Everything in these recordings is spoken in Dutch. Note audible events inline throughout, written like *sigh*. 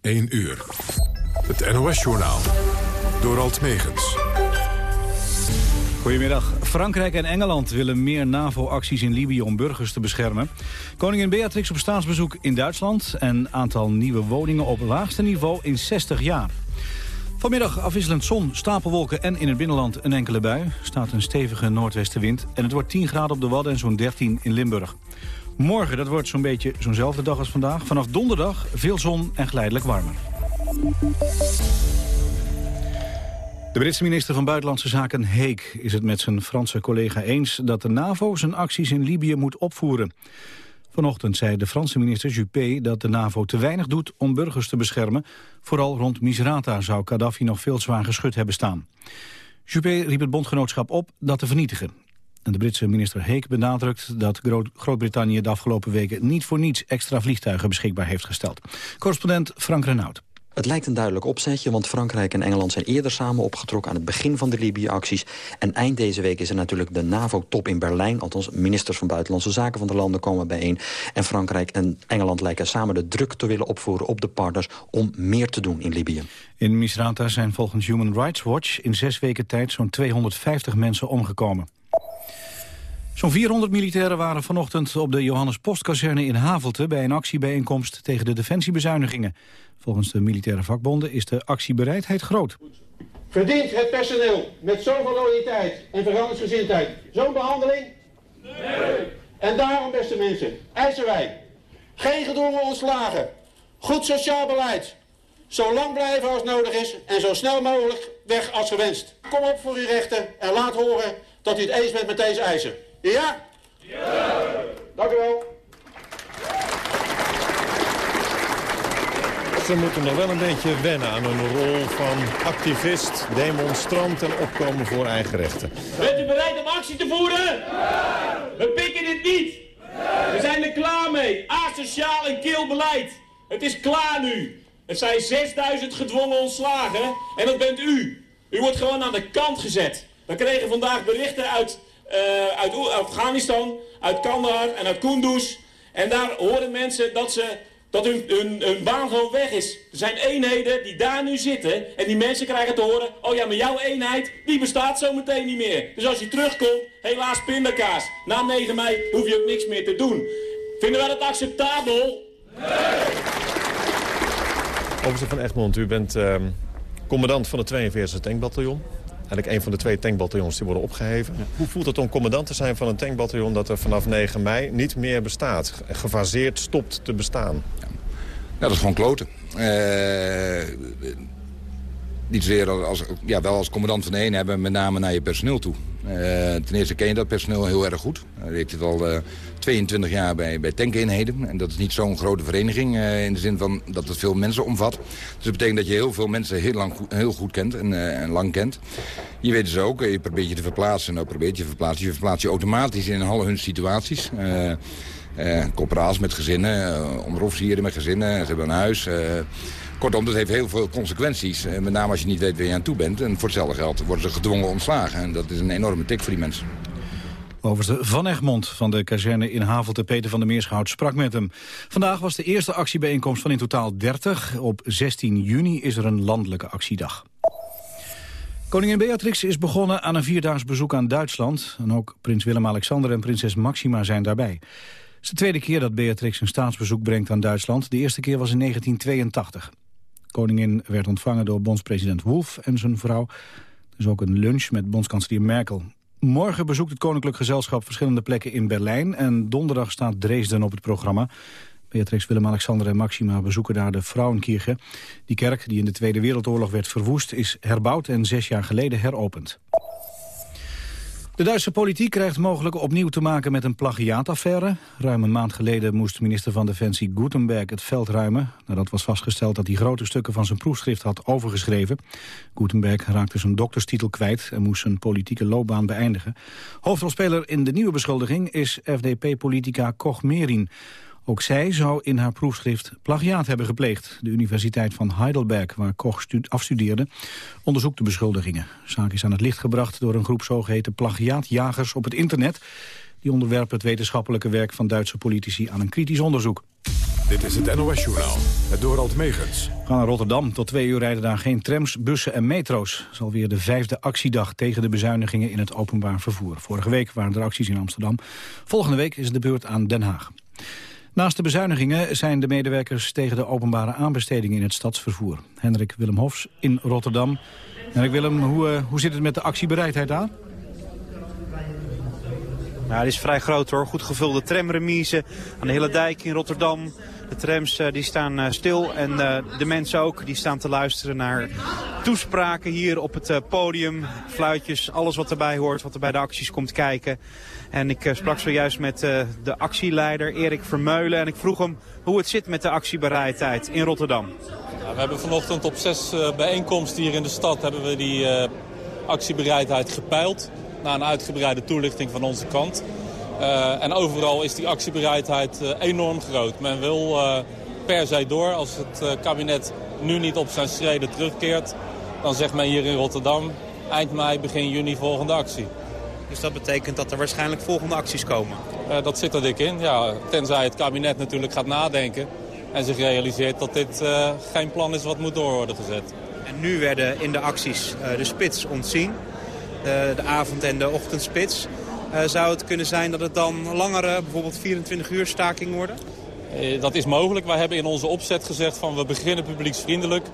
1 uur. Het NOS-journaal. Door Alt Megens. Goedemiddag. Frankrijk en Engeland willen meer NAVO-acties in Libië om burgers te beschermen. Koningin Beatrix op staatsbezoek in Duitsland... en aantal nieuwe woningen op laagste niveau in 60 jaar. Vanmiddag afwisselend zon, stapelwolken en in het binnenland een enkele bui. staat een stevige noordwestenwind en het wordt 10 graden op de Wadden en zo'n 13 in Limburg. Morgen, dat wordt zo'n beetje zo'nzelfde dag als vandaag. Vanaf donderdag veel zon en geleidelijk warmer. De Britse minister van Buitenlandse Zaken Heek is het met zijn Franse collega eens dat de NAVO zijn acties in Libië moet opvoeren. Vanochtend zei de Franse minister Juppé dat de NAVO te weinig doet om burgers te beschermen. Vooral rond Misrata zou Gaddafi nog veel zwaar geschud hebben staan. Juppé riep het bondgenootschap op dat te vernietigen. En de Britse minister Heek benadrukt dat Groot-Brittannië de afgelopen weken niet voor niets extra vliegtuigen beschikbaar heeft gesteld. Correspondent Frank Renaud. Het lijkt een duidelijk opzetje, want Frankrijk en Engeland zijn eerder samen opgetrokken aan het begin van de Libië-acties. En eind deze week is er natuurlijk de NAVO-top in Berlijn. Althans, ministers van Buitenlandse Zaken van de landen komen bijeen. En Frankrijk en Engeland lijken samen de druk te willen opvoeren op de partners om meer te doen in Libië. In Misrata zijn volgens Human Rights Watch in zes weken tijd zo'n 250 mensen omgekomen. Zo'n 400 militairen waren vanochtend op de Johannes Postkazerne in Havelte... bij een actiebijeenkomst tegen de defensiebezuinigingen. Volgens de militaire vakbonden is de actiebereidheid groot. Verdient het personeel met zoveel loyaliteit en veranderingsgezindheid zo'n behandeling? Nee. En daarom, beste mensen, eisen wij geen gedwongen ontslagen, goed sociaal beleid, zo lang blijven als nodig is en zo snel mogelijk weg als gewenst. Kom op voor uw rechten en laat horen dat u het eens bent met deze eisen. Ja? Ja! Dank u wel. Ze moeten nog wel een beetje wennen aan hun rol van activist, demonstrant en opkomen voor eigen rechten. Bent u bereid om actie te voeren? Ja! We pikken dit niet. We zijn er klaar mee. Asociaal en keel beleid. Het is klaar nu. Het zijn 6000 gedwongen ontslagen en dat bent u. U wordt gewoon aan de kant gezet. We kregen vandaag berichten uit uit Afghanistan, uit Kandahar en uit Kunduz. En daar horen mensen dat, ze, dat hun, hun, hun baan gewoon weg is. Er zijn eenheden die daar nu zitten en die mensen krijgen te horen... oh ja, maar jouw eenheid, die bestaat zo meteen niet meer. Dus als je terugkomt, helaas pindakaas. Na 9 mei hoef je ook niks meer te doen. Vinden wij dat acceptabel? Nee! Overste van Egmond, u bent uh, commandant van het 42e tankbataljon eigenlijk een van de twee tankbataljons die worden opgeheven. Hoe voelt het om commandant te zijn van een tankbataljon dat er vanaf 9 mei niet meer bestaat? Gefaseerd stopt te bestaan. Ja, dat is gewoon kloten. Uh, niet zozeer als, ja, wel als commandant van de een hebben, met name naar je personeel toe. Uh, ten eerste ken je dat personeel heel erg goed. Uh, ik zit al uh, 22 jaar bij, bij tankeenheden. En dat is niet zo'n grote vereniging in de zin van dat het veel mensen omvat. Dus dat betekent dat je heel veel mensen heel, lang, heel goed kent en, en lang kent. Je weet dus ook, je probeert je te verplaatsen. Nou probeert je te verplaatsen. Je verplaatst je automatisch in alle hun situaties. Uh, met gezinnen, uh, met gezinnen, ze hebben een huis. Kortom, dat heeft heel veel consequenties. Eh, met name als je niet weet waar je aan toe bent. En voor hetzelfde geld worden ze gedwongen ontslagen. En dat is een enorme tik voor die mensen. Overste Van Egmond van de kazerne in Havelte Peter van der Meerschout sprak met hem. Vandaag was de eerste actiebijeenkomst van in totaal 30. Op 16 juni is er een landelijke actiedag. Koningin Beatrix is begonnen aan een vierdaags bezoek aan Duitsland. En ook prins Willem-Alexander en prinses Maxima zijn daarbij. Het is de tweede keer dat Beatrix een staatsbezoek brengt aan Duitsland. De eerste keer was in 1982. Koningin werd ontvangen door bondspresident Wolf en zijn vrouw. Er is ook een lunch met bondskanselier Merkel. Morgen bezoekt het Koninklijk Gezelschap verschillende plekken in Berlijn... en donderdag staat Dresden op het programma. Beatrix, Willem-Alexander en Maxima bezoeken daar de Frauenkirche. Die kerk, die in de Tweede Wereldoorlog werd verwoest, is herbouwd en zes jaar geleden heropend. De Duitse politiek krijgt mogelijk opnieuw te maken met een plagiaataffaire. Ruim een maand geleden moest minister van Defensie Gutenberg het veld ruimen... nadat was vastgesteld dat hij grote stukken van zijn proefschrift had overgeschreven. Gutenberg raakte zijn dokterstitel kwijt en moest zijn politieke loopbaan beëindigen. Hoofdrolspeler in de nieuwe beschuldiging is FDP-politica Koch Merin... Ook zij zou in haar proefschrift plagiaat hebben gepleegd. De Universiteit van Heidelberg, waar Koch afstudeerde, onderzoekt de beschuldigingen. De zaak is aan het licht gebracht door een groep zogeheten plagiaatjagers op het internet. Die onderwerpen het wetenschappelijke werk van Duitse politici aan een kritisch onderzoek. Dit is het NOS-journaal, het Dorald Megens. We gaan naar Rotterdam. Tot twee uur rijden daar geen trams, bussen en metro's. Het is alweer de vijfde actiedag tegen de bezuinigingen in het openbaar vervoer. Vorige week waren er acties in Amsterdam. Volgende week is het de beurt aan Den Haag. Naast de bezuinigingen zijn de medewerkers tegen de openbare aanbestedingen in het stadsvervoer. Hendrik Willem Hofs in Rotterdam. Hendrik Willem, hoe, uh, hoe zit het met de actiebereidheid aan? Ja, die is vrij groot hoor. Goed gevulde tramremise aan de hele dijk in Rotterdam. De trams uh, die staan uh, stil en uh, de mensen ook. Die staan te luisteren naar toespraken hier op het podium. Fluitjes, alles wat erbij hoort, wat er bij de acties komt kijken. En ik sprak zojuist met de actieleider Erik Vermeulen. En ik vroeg hem hoe het zit met de actiebereidheid in Rotterdam. We hebben vanochtend op zes bijeenkomsten hier in de stad hebben we die actiebereidheid gepeild na een uitgebreide toelichting van onze kant. Uh, en overal is die actiebereidheid uh, enorm groot. Men wil uh, per se door. Als het kabinet nu niet op zijn schreden terugkeert... dan zegt men hier in Rotterdam eind mei, begin juni volgende actie. Dus dat betekent dat er waarschijnlijk volgende acties komen? dat zit er dik in, ja. Tenzij het kabinet natuurlijk gaat nadenken... en zich realiseert dat dit geen plan is wat moet door worden gezet. En nu werden in de acties de spits ontzien de avond- en de ochtendspits. Uh, zou het kunnen zijn dat het dan langere, bijvoorbeeld 24 uur staking worden? Uh, dat is mogelijk. Wij hebben in onze opzet gezegd van we beginnen publieksvriendelijk.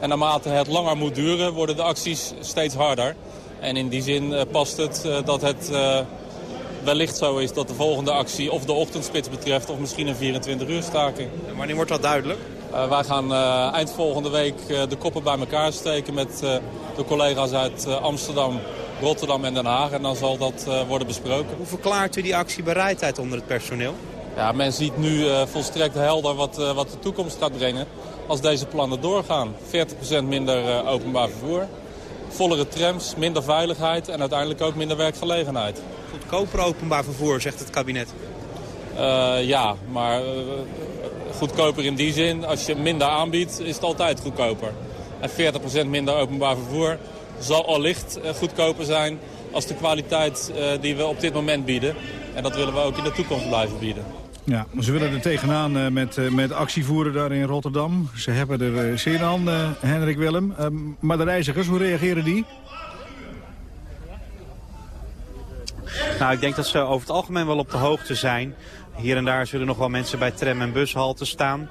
En naarmate het langer moet duren worden de acties steeds harder. En in die zin uh, past het dat het wellicht zo is dat de volgende actie of de ochtendspits betreft... of misschien een 24 uur staking. En wanneer wordt dat duidelijk? wij gaan eind volgende week de koppen bij elkaar steken met de collega's uit Amsterdam, Rotterdam en Den Haag. En dan zal dat uh, worden besproken. Hoe verklaart u die actiebereidheid onder het personeel? Ja, men ziet nu uh, volstrekt helder wat, uh, wat de toekomst gaat brengen als deze plannen doorgaan. 40% minder openbaar vervoer, vollere trams, minder veiligheid en uiteindelijk ook minder werkgelegenheid. Goedkoper openbaar vervoer, zegt het kabinet. ja, maar goedkoper in die zin, als je minder aanbiedt, is het altijd goedkoper. En 40% minder openbaar vervoer zal allicht eh, goedkoper zijn als de kwaliteit eh, die we op dit moment bieden. En dat willen we ook in de toekomst blijven bieden. Ja, ze willen er tegenaan uh, met, met actievoeren daar in Rotterdam. Ze hebben er zin aan, Hendrik Willem. Ehm, maar de reizigers, hoe reageren die? Nou, ik denk dat ze over het algemeen wel op de hoogte zijn. Hier en daar zullen nog wel mensen bij tram- en bushalten staan.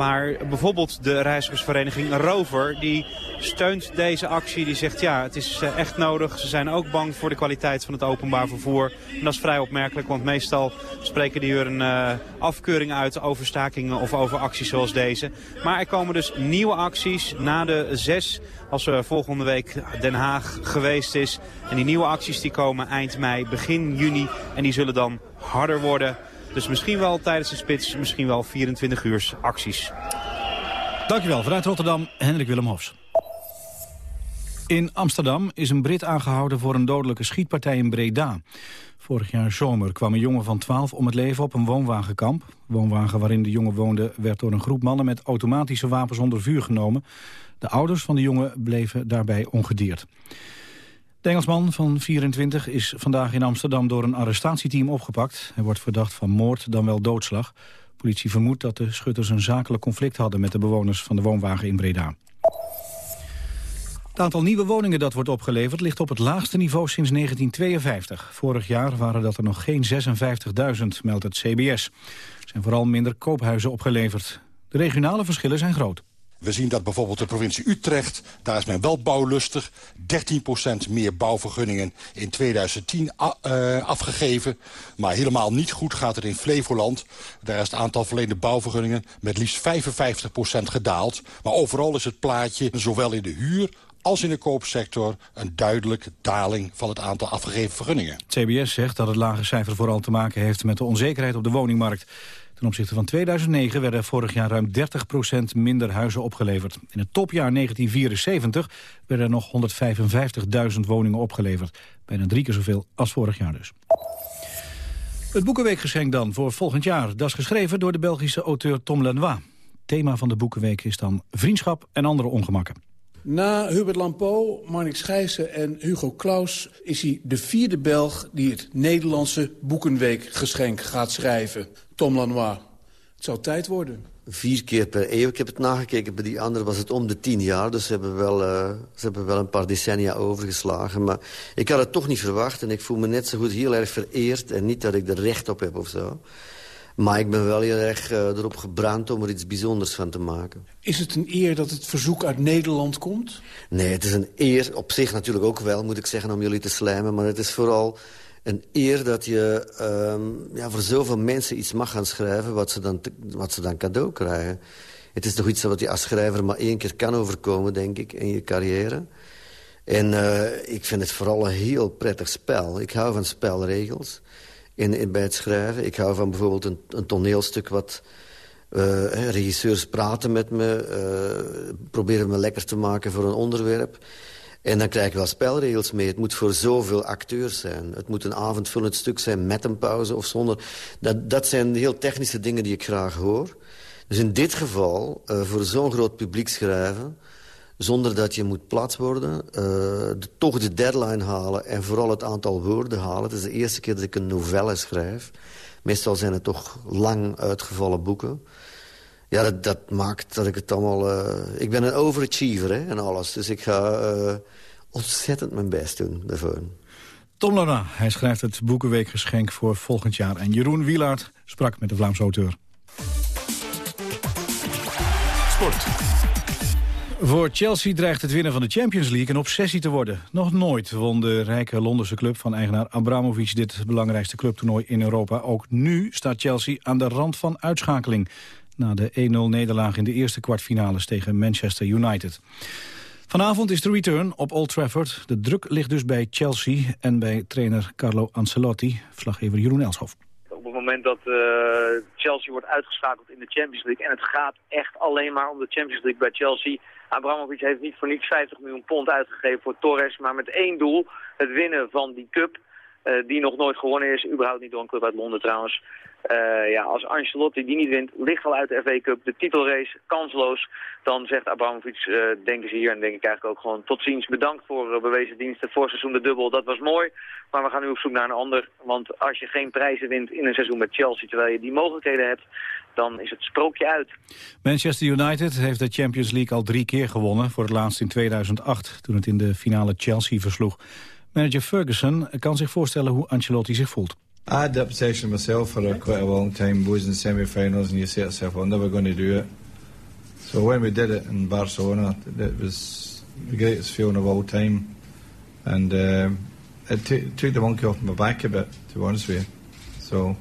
Maar bijvoorbeeld de reizigersvereniging Rover, die steunt deze actie. Die zegt ja, het is eh, echt nodig. Ze zijn ook bang voor de kwaliteit van het openbaar vervoer. En dat is vrij opmerkelijk, want meestal spreken die er een uh, afkeuring uit over stakingen of over acties zoals deze. Maar er komen dus nieuwe acties na de zes, als er volgende week Den Haag geweest is. En die nieuwe acties die komen eind mei, begin juni. En die zullen dan harder worden. Dus misschien wel tijdens de spits, misschien wel 24 uur acties. Dankjewel. Vanuit Rotterdam, Hendrik Willem Hofs. In Amsterdam is een Brit aangehouden voor een dodelijke schietpartij in Breda. Vorig jaar zomer kwam een jongen van 12 om het leven op een woonwagenkamp. De woonwagen waarin de jongen woonde werd door een groep mannen met automatische wapens onder vuur genomen. De ouders van de jongen bleven daarbij ongedeerd. De Engelsman van 24 is vandaag in Amsterdam door een arrestatieteam opgepakt. Hij wordt verdacht van moord dan wel doodslag. Politie vermoedt dat de schutters een zakelijk conflict hadden met de bewoners van de woonwagen in Breda. Het aantal nieuwe woningen dat wordt opgeleverd ligt op het laagste niveau sinds 1952. Vorig jaar waren dat er nog geen 56.000, meldt het CBS. Er zijn vooral minder koophuizen opgeleverd. De regionale verschillen zijn groot. We zien dat bijvoorbeeld de provincie Utrecht, daar is men wel bouwlustig. 13% meer bouwvergunningen in 2010 uh, afgegeven. Maar helemaal niet goed gaat het in Flevoland. Daar is het aantal verleende bouwvergunningen met liefst 55% gedaald. Maar overal is het plaatje, zowel in de huur als in de koopsector een duidelijke daling van het aantal afgegeven vergunningen. CBS zegt dat het lage cijfer vooral te maken heeft met de onzekerheid op de woningmarkt. Ten opzichte van 2009 werden vorig jaar ruim 30% minder huizen opgeleverd. In het topjaar 1974 werden er nog 155.000 woningen opgeleverd. Bijna drie keer zoveel als vorig jaar dus. Het Boekenweekgeschenk dan voor volgend jaar. Dat is geschreven door de Belgische auteur Tom Lenoir. Thema van de Boekenweek is dan vriendschap en andere ongemakken. Na Hubert Lampo, Marnix Schijssen en Hugo Claus... is hij de vierde Belg die het Nederlandse Boekenweekgeschenk gaat schrijven. Tom Lanois. Het zou tijd worden. Vier keer per eeuw. Ik heb het nagekeken. Bij die andere was het om de tien jaar. Dus ze hebben wel, uh, ze hebben wel een paar decennia overgeslagen. Maar ik had het toch niet verwacht. En ik voel me net zo goed heel erg vereerd. En niet dat ik er recht op heb of zo. Maar ik ben wel heel erg uh, erop gebrand om er iets bijzonders van te maken. Is het een eer dat het verzoek uit Nederland komt? Nee, het is een eer op zich natuurlijk ook wel, moet ik zeggen, om jullie te slijmen. Maar het is vooral een eer dat je um, ja, voor zoveel mensen iets mag gaan schrijven... Wat ze, dan, wat ze dan cadeau krijgen. Het is toch iets wat je als schrijver maar één keer kan overkomen, denk ik, in je carrière. En uh, ik vind het vooral een heel prettig spel. Ik hou van spelregels in, in, bij het schrijven. Ik hou van bijvoorbeeld een, een toneelstuk wat... Uh, regisseurs praten met me, uh, proberen me lekker te maken voor een onderwerp. En dan krijg je wel spelregels mee. Het moet voor zoveel acteurs zijn. Het moet een avondvullend stuk zijn met een pauze of zonder. Dat, dat zijn heel technische dingen die ik graag hoor. Dus in dit geval, uh, voor zo'n groot publiek schrijven... zonder dat je moet plat worden, uh, de, toch de deadline halen... en vooral het aantal woorden halen. Het is de eerste keer dat ik een novelle schrijf. Meestal zijn het toch lang uitgevallen boeken. Ja, dat, dat, maakt dat ik het allemaal... Uh, ik ben een overachiever hè, en alles. Dus ik ga uh, ontzettend mijn best doen daarvoor. Tom Lana, hij schrijft het Boekenweekgeschenk voor volgend jaar. En Jeroen Wielaert sprak met de Vlaamse auteur. Sport. Voor Chelsea dreigt het winnen van de Champions League een obsessie te worden. Nog nooit won de rijke Londense club van eigenaar Abramovic dit belangrijkste clubtoernooi in Europa. Ook nu staat Chelsea aan de rand van uitschakeling na de 1-0-nederlaag in de eerste kwartfinales tegen Manchester United. Vanavond is de return op Old Trafford. De druk ligt dus bij Chelsea en bij trainer Carlo Ancelotti, verslaggever Jeroen Elshoff. Moment dat uh, Chelsea wordt uitgeschakeld in de Champions League... en het gaat echt alleen maar om de Champions League bij Chelsea... Abramovic heeft niet voor niets 50 miljoen pond uitgegeven voor Torres... maar met één doel, het winnen van die cup... Uh, die nog nooit gewonnen is, überhaupt niet door een club uit Londen trouwens. Uh, ja, als Ancelotti die niet wint, ligt al uit de FA Cup, de titelrace, kansloos. Dan zegt Abramovic, uh, denken ze hier en denk ik eigenlijk ook gewoon tot ziens. Bedankt voor uh, bewezen diensten, voor seizoen de dubbel, dat was mooi. Maar we gaan nu op zoek naar een ander. Want als je geen prijzen wint in een seizoen met Chelsea, terwijl je die mogelijkheden hebt, dan is het sprookje uit. Manchester United heeft de Champions League al drie keer gewonnen. Voor het laatst in 2008, toen het in de finale Chelsea versloeg. Manager Ferguson kan zich voorstellen hoe Ancelotti zich voelt. I had the position myself for a, quite a long time, boys in semi-finals, and you say to yourself, I'm never going to do it. So when we did it in Barcelona, it was the greatest feeling of all time. And uh, it took the monkey off my back a bit, to be honest with you. So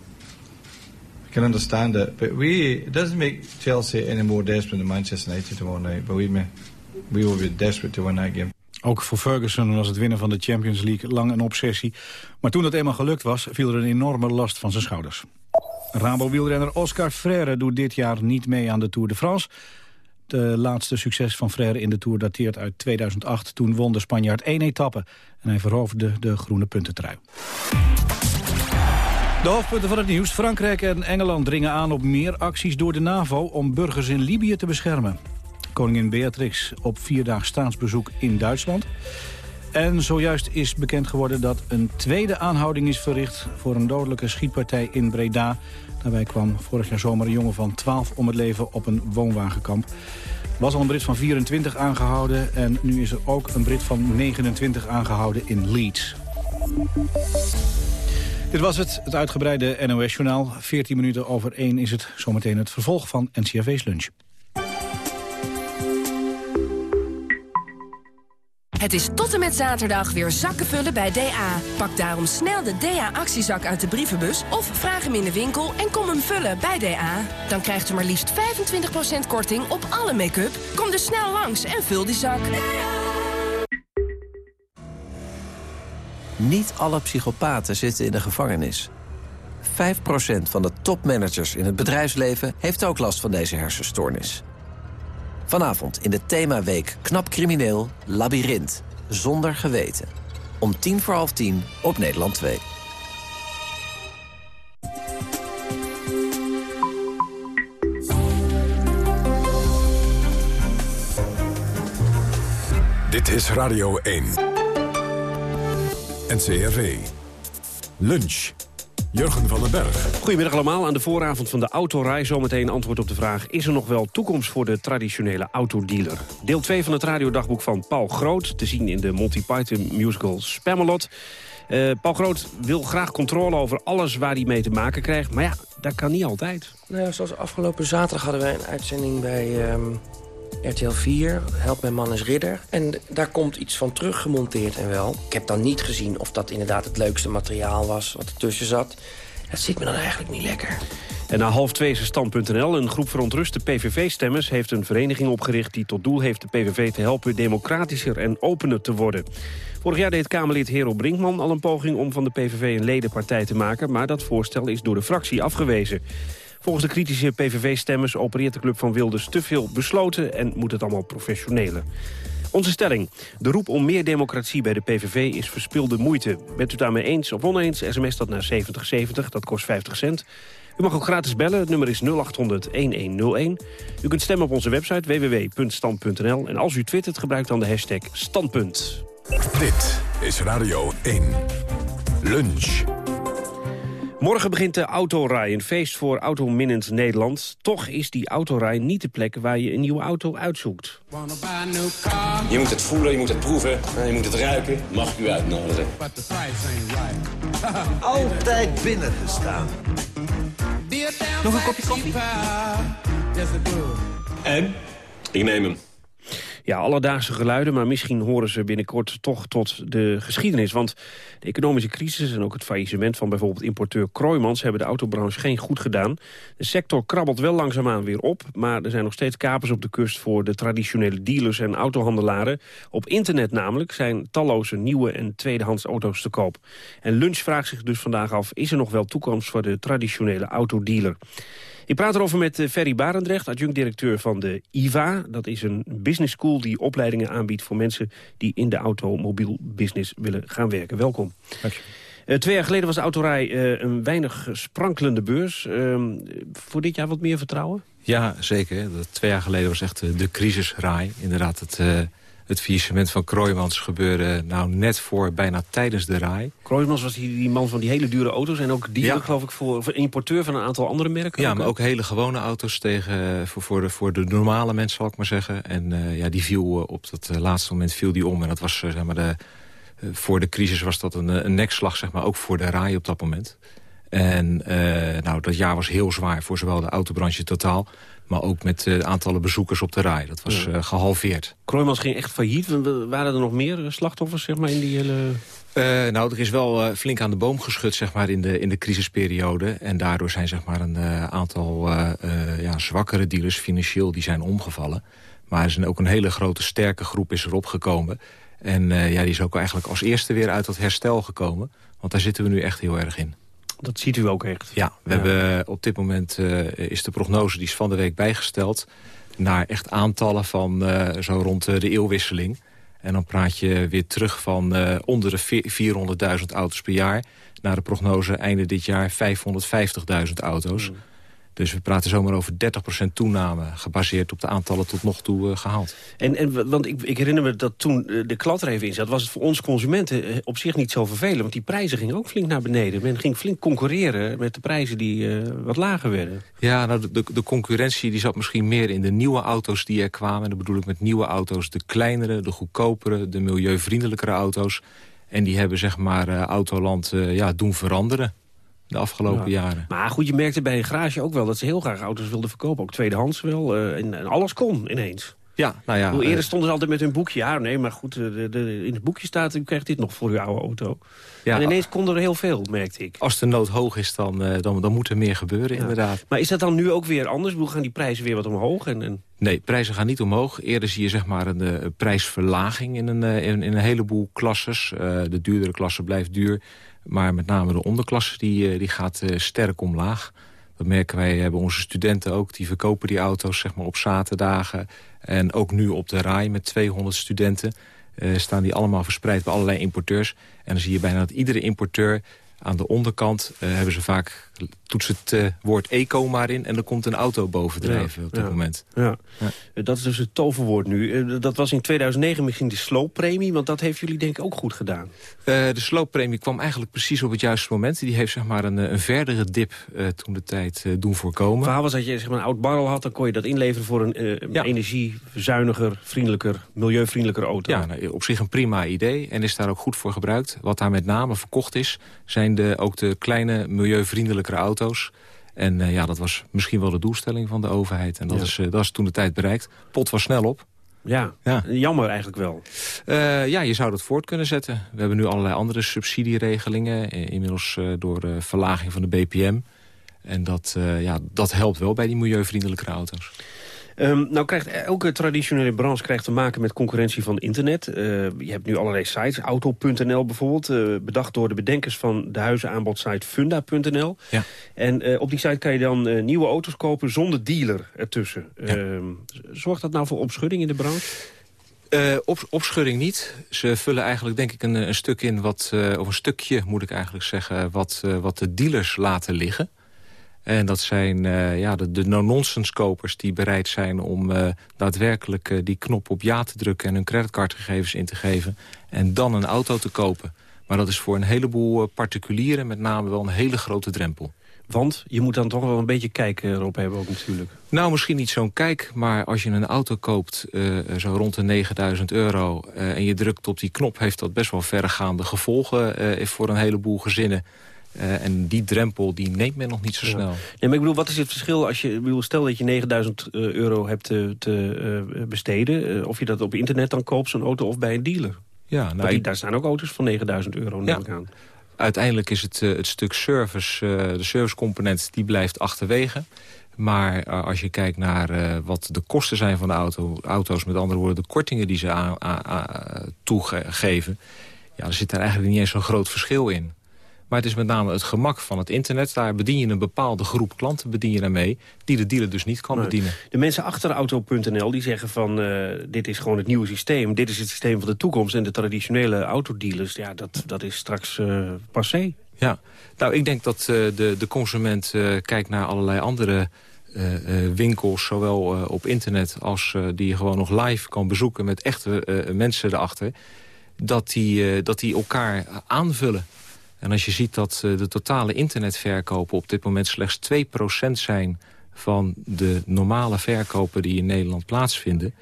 I can understand it. But we, it doesn't make Chelsea any more desperate than Manchester United tomorrow night, believe me. We will be desperate to win that game. Ook voor Ferguson was het winnen van de Champions League lang een obsessie. Maar toen dat eenmaal gelukt was, viel er een enorme last van zijn schouders. Rabo-wielrenner Oscar Freire doet dit jaar niet mee aan de Tour de France. De laatste succes van Freire in de Tour dateert uit 2008. Toen won de Spanjaard één etappe en hij veroverde de groene puntentrui. De hoofdpunten van het nieuws. Frankrijk en Engeland dringen aan op meer acties door de NAVO... om burgers in Libië te beschermen. Koningin Beatrix op vierdaag staatsbezoek in Duitsland. En zojuist is bekend geworden dat een tweede aanhouding is verricht... voor een dodelijke schietpartij in Breda. Daarbij kwam vorig jaar zomer een jongen van 12 om het leven op een woonwagenkamp. Er was al een Brit van 24 aangehouden... en nu is er ook een Brit van 29 aangehouden in Leeds. Dit was het, het uitgebreide NOS-journaal. 14 minuten over 1 is het zometeen het vervolg van NCRV's lunch. Het is tot en met zaterdag weer zakken vullen bij DA. Pak daarom snel de DA-actiezak uit de brievenbus... of vraag hem in de winkel en kom hem vullen bij DA. Dan krijgt u maar liefst 25% korting op alle make-up. Kom dus snel langs en vul die zak. Niet alle psychopaten zitten in de gevangenis. 5% van de topmanagers in het bedrijfsleven... heeft ook last van deze hersenstoornis. Vanavond in de themaweek Knap Crimineel Labyrinth. Zonder geweten. Om tien voor half tien op Nederland 2. Dit is Radio 1. NCRV. Lunch. Jurgen van den Berg. Goedemiddag allemaal. Aan de vooravond van de autorij zometeen antwoord op de vraag... is er nog wel toekomst voor de traditionele autodealer? Deel 2 van het radiodagboek van Paul Groot... te zien in de Monty Python musical Spamalot. Uh, Paul Groot wil graag controle over alles waar hij mee te maken krijgt. Maar ja, dat kan niet altijd. Nou ja, zoals afgelopen zaterdag hadden wij een uitzending bij... Um... RTL 4, Help mijn man is ridder. En daar komt iets van teruggemonteerd en wel. Ik heb dan niet gezien of dat inderdaad het leukste materiaal was wat ertussen zat. Dat zit me dan eigenlijk niet lekker. En na half twee is. Een groep verontruste PVV-stemmers heeft een vereniging opgericht... die tot doel heeft de PVV te helpen democratischer en opener te worden. Vorig jaar deed Kamerlid Hero Brinkman al een poging om van de PVV een ledenpartij te maken... maar dat voorstel is door de fractie afgewezen. Volgens de kritische PVV-stemmers opereert de Club van Wilders te veel besloten... en moet het allemaal professioneler. Onze stelling. De roep om meer democratie bij de PVV is verspilde moeite. Bent u daarmee eens of oneens, sms dat naar 7070, dat kost 50 cent. U mag ook gratis bellen, het nummer is 0800-1101. U kunt stemmen op onze website www.stand.nl. En als u twittert, gebruik dan de hashtag standpunt. Dit is Radio 1. Lunch. Morgen begint de autorij, een feest voor autominnend Nederland. Toch is die autorij niet de plek waar je een nieuwe auto uitzoekt. Je moet het voelen, je moet het proeven, je moet het ruiken. Mag ik u uitnodigen? *laughs* Altijd binnengestaan. Nog een kopje koffie? En? Ik neem hem. Ja, alledaagse geluiden, maar misschien horen ze binnenkort toch tot de geschiedenis. Want de economische crisis en ook het faillissement van bijvoorbeeld importeur Kroijmans... hebben de autobranche geen goed gedaan. De sector krabbelt wel langzaamaan weer op... maar er zijn nog steeds kapers op de kust voor de traditionele dealers en autohandelaren. Op internet namelijk zijn talloze nieuwe en tweedehands auto's te koop. En Lunch vraagt zich dus vandaag af... is er nog wel toekomst voor de traditionele autodealer? Ik praat erover met eh, Ferry Barendrecht, adjunct-directeur van de IVA. Dat is een business school die opleidingen aanbiedt voor mensen... die in de automobielbusiness willen gaan werken. Welkom. Dank je. Uh, twee jaar geleden was de autorij uh, een weinig sprankelende beurs. Uh, voor dit jaar wat meer vertrouwen? Ja, zeker. twee jaar geleden was echt de crisisraai. Inderdaad, het het faillissement van Kroijmans gebeurde nou net voor, bijna tijdens de RAI. Kroijmans was die, die man van die hele dure auto's en ook die, ja. geloof ik, voor, voor, importeur van een aantal andere merken. Ja, maar ook hele gewone auto's tegen, voor, voor, de, voor de normale mensen, zal ik maar zeggen. En uh, ja, die viel uh, op dat uh, laatste moment viel die om. En dat was, zeg maar, de, voor de crisis was dat een, een nekslag, zeg maar, ook voor de RAI op dat moment. En nou, dat jaar was heel zwaar voor zowel de autobranche totaal... Maar ook met uh, aantallen bezoekers op de rij. Dat was ja. uh, gehalveerd. Kroijmans ging echt failliet. Waren er nog meer eh, slachtoffers zeg maar, in die hele... Uh, nou, er is wel uh, flink aan de boom geschud zeg maar, in, de, in de crisisperiode. En daardoor zijn zeg maar, een uh, aantal ja, zwakkere dealers financieel die zijn omgevallen. Maar er is ook een hele grote sterke groep is erop gekomen. En ja, die is ook eigenlijk als eerste weer uit dat herstel gekomen. Want daar zitten we nu echt heel erg in. Dat ziet u ook echt. Ja, we hebben op dit moment uh, is de prognose die is van de week bijgesteld... naar echt aantallen van uh, zo rond de eeuwwisseling. En dan praat je weer terug van uh, onder de 400.000 auto's per jaar... naar de prognose einde dit jaar 550.000 auto's. Mm. Dus we praten zomaar over 30% toename... gebaseerd op de aantallen tot nog toe uh, gehaald. En, en, want ik, ik, herinner me dat toen eh, de klad er even in zat... was het voor ons consumenten eh, op zich niet zo vervelend. Want die prijzen gingen ook flink naar beneden. Men ging flink concurreren met de prijzen die uh, wat lager werden. Ja, nou, de, de, concurrentie die zat misschien meer in de nieuwe auto's die er kwamen. En dan bedoel ik met nieuwe auto's de kleinere, de goedkopere... de milieuvriendelijkere auto's. En die hebben zeg maar Autoland ja, doen veranderen de afgelopen jaren. Maar goed, je merkte bij een garage ook wel dat ze heel graag auto's wilden verkopen. Ook tweedehands wel. Uh, en, en, alles kon ineens. Ja, nou ja. Hoe eerder stonden ze altijd met hun boekje. Ja, nee, maar goed, de, de, in het boekje staat... u krijgt dit nog voor uw oude auto. Ja, en ineens kon er heel veel, merkte ik. Als de nood hoog is, dan, dan, dan moet er meer gebeuren, ja. inderdaad. Maar is dat dan nu ook weer anders? Hoe gaan die prijzen weer wat omhoog? En, en... Nee, prijzen gaan niet omhoog. Eerder zie je zeg maar een prijsverlaging in een, in, in, een heleboel klasses. de duurdere klasse blijft duur. Maar met name de onderklasse die, die gaat sterk omlaag. Dat merken wij, hebben onze studenten ook. Die verkopen die auto's zeg maar, op zaterdagen. En ook nu op de RAI met 200 studenten... Uh, staan die allemaal verspreid bij allerlei importeurs. En dan zie je bijna dat iedere importeur Aan de onderkant hebben ze vaak toets het uh, woord eco maar in... en er komt een auto bovendrijven op dit moment. Ja. ja. Dat is dus het toverwoord nu. Dat was in 2009 misschien de slooppremie... want dat heeft jullie denk ik ook goed gedaan. Uh, de slooppremie kwam eigenlijk precies op het juiste moment. Die heeft zeg maar een, een verdere dip uh, toen de tijd doen voorkomen. Het verhaal was dat je zeg maar, een oud barrel had... dan kon je dat inleveren voor een energiezuiniger, vriendelijker, milieuvriendelijker auto. Ja, nou, op zich een prima idee en is daar ook goed voor gebruikt. Wat daar met name verkocht is, zijn de, ook de kleine auto's. En uh, ja, dat was misschien wel de doelstelling van de overheid. En dat, is, uh, dat is toen de tijd bereikt. Pot was snel op. Ja, ja. jammer eigenlijk wel. Uh, ja, je zou dat voort kunnen zetten. We hebben nu allerlei andere subsidieregelingen. Inmiddels door verlaging van de BPM. En dat, ja, dat helpt wel bij die milieuvriendelijke auto's. Um, nou krijgt elke traditionele branche krijgt te maken met concurrentie van internet. Uh, je hebt nu allerlei sites, auto.nl bijvoorbeeld, uh, bedacht door de bedenkers van de huizenaanbodsite funda.nl. Ja. En uh, op die site kan je dan nieuwe auto's kopen zonder dealer ertussen. Ja. Ehm, zorgt dat nou voor opschudding in de branche? Uh, op, opschudding niet. Ze vullen eigenlijk denk ik een, een stuk in, wat, uh, of een stukje moet ik eigenlijk zeggen... wat, uh, wat de dealers laten liggen. En dat zijn uh, ja, de, de no-nonsense kopers die bereid zijn om uh, daadwerkelijk uh, die knop op ja te drukken... en hun creditcardgegevens in te geven en dan een auto te kopen. Maar dat is voor een heleboel particulieren met name wel een hele grote drempel. Want je moet dan toch wel een beetje kijk erop hebben ook natuurlijk. Nou, misschien niet zo'n kijk, maar als je een auto koopt... zo rond de 9000 euro en je drukt op die knop... heeft dat best wel verregaande gevolgen voor een heleboel gezinnen... Uh, en die drempel die neemt men nog niet zo snel. Nee, maar ik bedoel, wat is het verschil als je... bedoel, stel dat je 9000 uh, euro hebt te, te uh, besteden... of je dat op internet dan koopt, zo'n auto, of bij een dealer. Ja, nou, die, daar staan ook auto's van 9000 euro, neem ik aan. Uiteindelijk is het, het stuk service, de servicecomponent, die blijft achterwege. Maar als je kijkt naar wat de kosten zijn van de auto, auto's... met andere woorden, de kortingen die ze aan, toegeven... ja, er zit daar eigenlijk niet eens zo'n groot verschil in. Maar het is met name het gemak van het internet. Daar bedien je een bepaalde groep klanten bedien je daarmee... die de dealer dus niet kan bedienen. De mensen achter Auto.nl die zeggen van... Uh, dit is gewoon het nieuwe systeem. Dit is het systeem van de toekomst. En de traditionele autodealers, ja, dat, dat is straks uh, passé. Ja, nou, ik denk dat uh, de, de consument kijkt naar allerlei andere... winkels, zowel op internet als die je gewoon nog live kan bezoeken... met echte mensen erachter, dat die, dat die elkaar aanvullen. En als je ziet dat eh, de totale internetverkopen op dit moment slechts 2% zijn van de normale verkopen die in Nederland plaatsvinden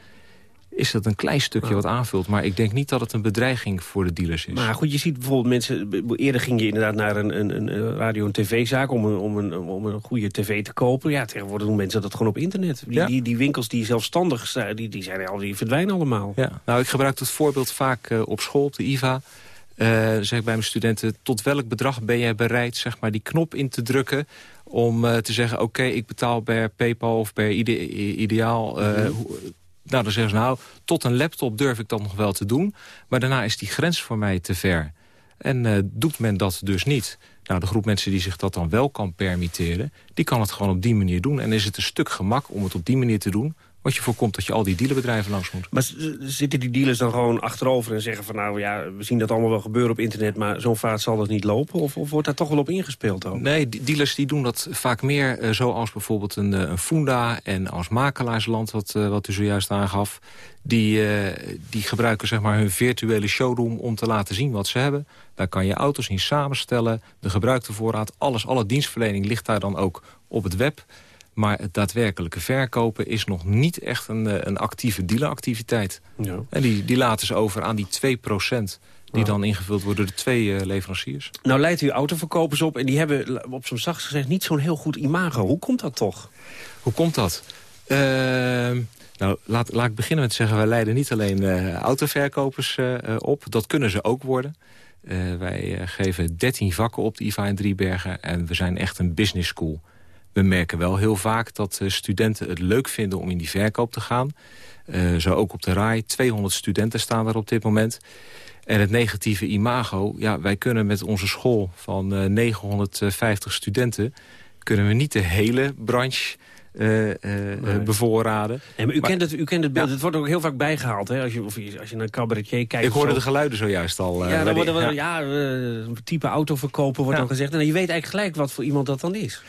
is dat een klein stukje wat aanvult. Maar ik denk niet dat het een bedreiging voor de dealers is. Maar goed, je ziet bijvoorbeeld mensen... Eerder ging je inderdaad naar een, een, een radio- en tv-zaak om een, om, een, om een goede tv te kopen. Ja, tegenwoordig doen mensen dat gewoon op internet. Die, die, die, winkels die zelfstandig zijn, die, die, zijn al, die verdwijnen allemaal. Ja, nou, ik gebruik het voorbeeld vaak uh, op school, op de IVA... Uh, zeg ik bij mijn studenten, tot welk bedrag ben jij bereid zeg maar, die knop in te drukken... om uh, te zeggen, oké, okay, ik betaal per Paypal of per ide Ideaal... Mm -hmm. Nou, dan zeggen ze, nou, tot een laptop durf ik dat nog wel te doen. Maar daarna is die grens voor mij te ver. En doet men dat dus niet... Nou, de groep mensen die zich dat dan wel kan permitteren... die kan het gewoon op die manier doen. En is het een stuk gemak om het op die manier te doen... Wat je voorkomt dat je al die dealerbedrijven langs moet. Maar zitten die dealers dan gewoon achterover en zeggen van... nou ja, we zien dat allemaal wel gebeuren op internet... maar zo'n vaart zal dat niet lopen? Of, of, wordt daar toch wel op ingespeeld ook? Nee, dealers die doen dat vaak meer uh, zoals bijvoorbeeld een, uh, een Funda... en als makelaarsland, wat, uh, wat u zojuist aangaf... Die, die gebruiken zeg maar, hun virtuele showroom om te laten zien wat ze hebben. Daar kan je auto's in samenstellen, de gebruikte voorraad, alles, alle dienstverlening ligt daar dan ook op het web... Maar het daadwerkelijke verkopen is nog niet echt een, eh, een actieve dealeractiviteit. Ja. En die, die laten ze over aan die 2% die dan ingevuld worden door de twee uh, leveranciers. Nou leidt u autoverkopers op en die hebben op zo'n zacht gezegd niet zo'n heel goed imago. Hoe komt dat toch? Hoe komt dat? Uh, nou, laat, laat ik beginnen met te zeggen, wij leiden niet alleen uh, autoverkopers op. Dat kunnen ze ook worden. wij geven 13 vakken op de IVA in Driebergen en we zijn echt een business school. We merken wel heel vaak dat eh, studenten het leuk vinden om in die verkoop te gaan. Uh, zo ook op de RAI. 200 studenten staan daar op dit moment. En het negatieve imago, ja, wij kunnen met onze school van uh, eh, 950 studenten... kunnen we niet de hele branche eh, eh, bevoorraden. Nee, maar u, kent het, u kent het beeld, het wordt ook heel vaak bijgehaald. Hè? Als, je, of als je naar een cabaretier kijkt. Ik hoorde zo. de geluiden zojuist al. eh, Ja, dan worden we, ja, eh, type autoverkoper wordt dan gezegd. En je weet eigenlijk gelijk wat voor iemand dat dan is.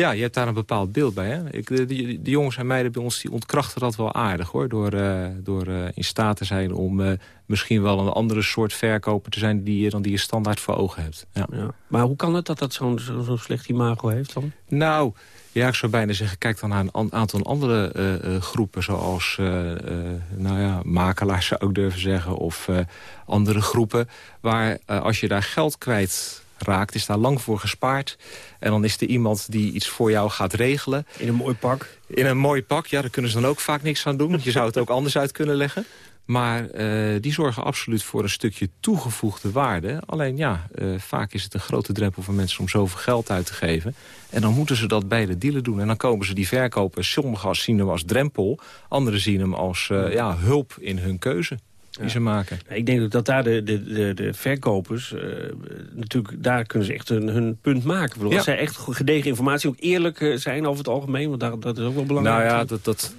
Ja, je hebt daar een bepaald beeld bij. Hè? Ik, de, jongens en meiden bij ons die ontkrachten dat wel aardig. hoor. Door, eh, door eh, in staat te zijn om eh, misschien wel een andere soort verkoper te zijn... die je dan die je standaard voor ogen hebt. Ja. Maar hoe kan het dat dat zo'n zo, zo'n slecht imago heeft dan? Nou, ja, ik zou bijna zeggen, kijk dan naar een an- aantal andere groepen... zoals nou ja, makelaars zou ik durven zeggen... of andere groepen waar als je daar geld kwijt raakt... is daar lang voor gespaard. En dan is er iemand die iets voor jou gaat regelen. In een mooi pak. In een mooi pak, ja, daar kunnen ze dan ook vaak niks aan doen. Je zou het ook anders uit kunnen leggen. Maar eh, die zorgen absoluut voor een stukje toegevoegde waarde. Alleen ja, eh, vaak is het een grote drempel voor mensen om zoveel geld uit te geven. En dan moeten ze dat bij de dealer doen. En dan komen ze die verkopen. Sommigen zien hem als drempel. Anderen zien hem als eh, ja, hulp in hun keuze die ze maken. Ik denk dat daar de, de, de, de verkopers, eh, natuurlijk, daar kunnen ze echt hun, hun punt maken. Bedoel. Als zij echt gedegen informatie, ook eerlijk eh, zijn over het algemeen, want daar, dat is ook wel belangrijk. Nou ja, dat, dat,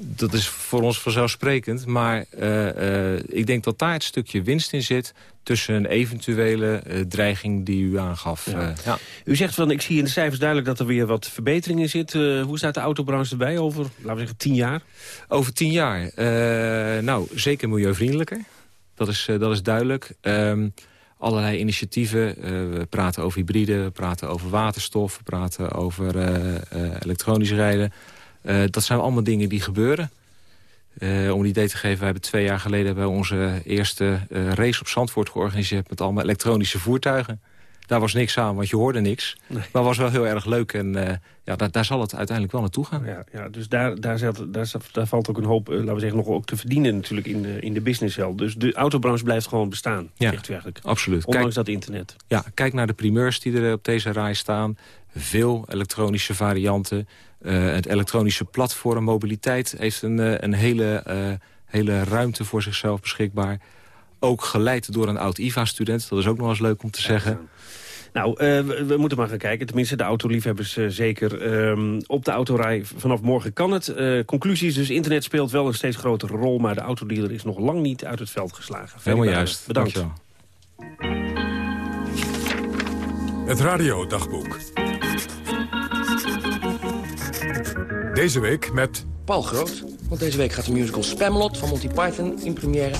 dat is voor ons vanzelfsprekend. Maar eh, ik denk dat daar het stukje winst in zit... tussen een eventuele eh, dreiging die u aangaf. Ja. Eh, ja. U zegt van, ik zie in de cijfers duidelijk dat er weer wat verbetering in zit. Eh, hoe staat de autobranche erbij over, laten we zeggen, tien jaar? Over tien jaar? Nou, zeker milieuvriendelijker. Dat is, dat is duidelijk. Ehm, allerlei initiatieven. We praten over hybride, we praten over waterstof... we praten over elektronisch rijden. Dat zijn allemaal dingen die gebeuren. Eh, om een idee te geven, we hebben twee jaar geleden... hebben we onze eerste eh, race op Zandvoort georganiseerd... met allemaal elektronische voertuigen. Daar was niks aan, want je hoorde niks. Maar was wel heel erg leuk en eh, ja, daar, daar zal het uiteindelijk wel naartoe gaan. Ja, ja, dus daar, daar, zat, daar, zat- daar valt ook een hoop, laten we zeggen, nog ook te verdienen natuurlijk in de, in de business wel. Dus de autobranche blijft gewoon bestaan, Ja, zegt u eigenlijk. absoluut. Ondanks Kijk- dat internet. Ja, kijk naar de primeurs die er op deze rij staan. Veel elektronische varianten. Eh, het elektronische platform mobiliteit heeft een, eh, een hele, eh, hele ruimte voor zichzelf beschikbaar. Ook geleid door een oud-IVA-student. Dat is ook nog eens leuk om te zeggen. Nou, eh, we, we moeten maar gaan kijken. Tenminste, de autoliefhebbers zeker. Ehm, op de autorij vanaf morgen kan het. Eh, conclusies dus, internet speelt wel een steeds grotere rol... maar de autodealer is nog lang niet uit het veld geslagen. Helemaal juist. Bedankt. Dankjewel. Het radiodagboek. Deze week met... Paul Groot. Want deze week gaat de musical Spamalot van Monty Python in première.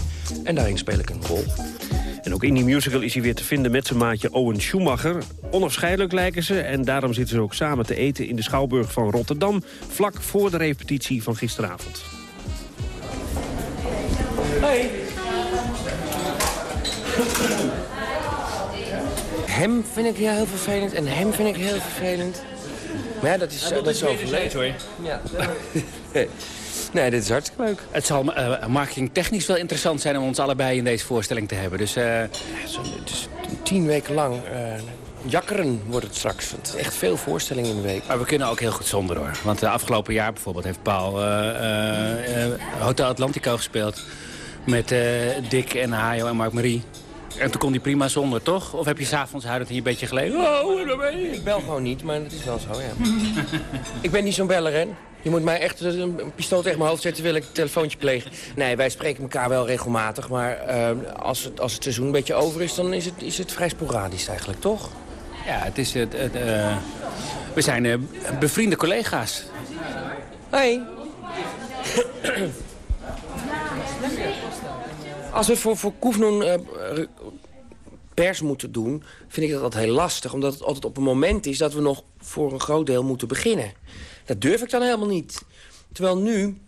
En daarin speel ik een rol. En ook in die musical is hij weer te vinden met zijn maatje Owen Schumacher. Onafscheidelijk lijken ze en daarom zitten ze ook samen te eten... in de Schouwburg van Rotterdam, vlak voor de repetitie van gisteravond. Hoi. Hem vind ik heel, heel vervelend en hem vind ik heel vervelend. Maar ja, dat is, dat is hoor. Ja. *laughs* nee, dit is hartstikke leuk. Het zal eh marketingtechnisch wel interessant zijn om ons allebei in deze voorstelling te hebben. Dus, eh, Zo, het is tien weken lang. eh, jakkeren wordt het straks. Het is echt veel voorstellingen in de week. Maar we kunnen ook heel goed zonder hoor. Want de afgelopen jaar bijvoorbeeld heeft Paul eh, eh, eh, Hotel Atlantico gespeeld. Met eh, Dick en Hajo en Mark Marie. En toen kon hij prima zonder, toch? Of heb je s'avonds huilend in je bedje gelegen? Oh, daar ben je. Ik bel gewoon niet, maar dat is wel zo, ja. *laughs* ik ben niet zo'n beller, hè. Je moet mij echt een een pistool tegen mijn hoofd zetten, wil ik een telefoontje plegen. Nee, wij spreken elkaar wel regelmatig, maar eh, als, het, als het seizoen een beetje over is... dan is het, is het vrij sporadisch eigenlijk, toch? Ja, het is... Het, het, eh, we zijn eh, bevriende collega's. Hoi. Als we voor, voor Koefnoen eh, pers moeten doen, vind ik dat altijd heel lastig. Omdat het altijd op een moment is dat we nog voor een groot deel moeten beginnen. Dat durf ik dan helemaal niet. Terwijl nu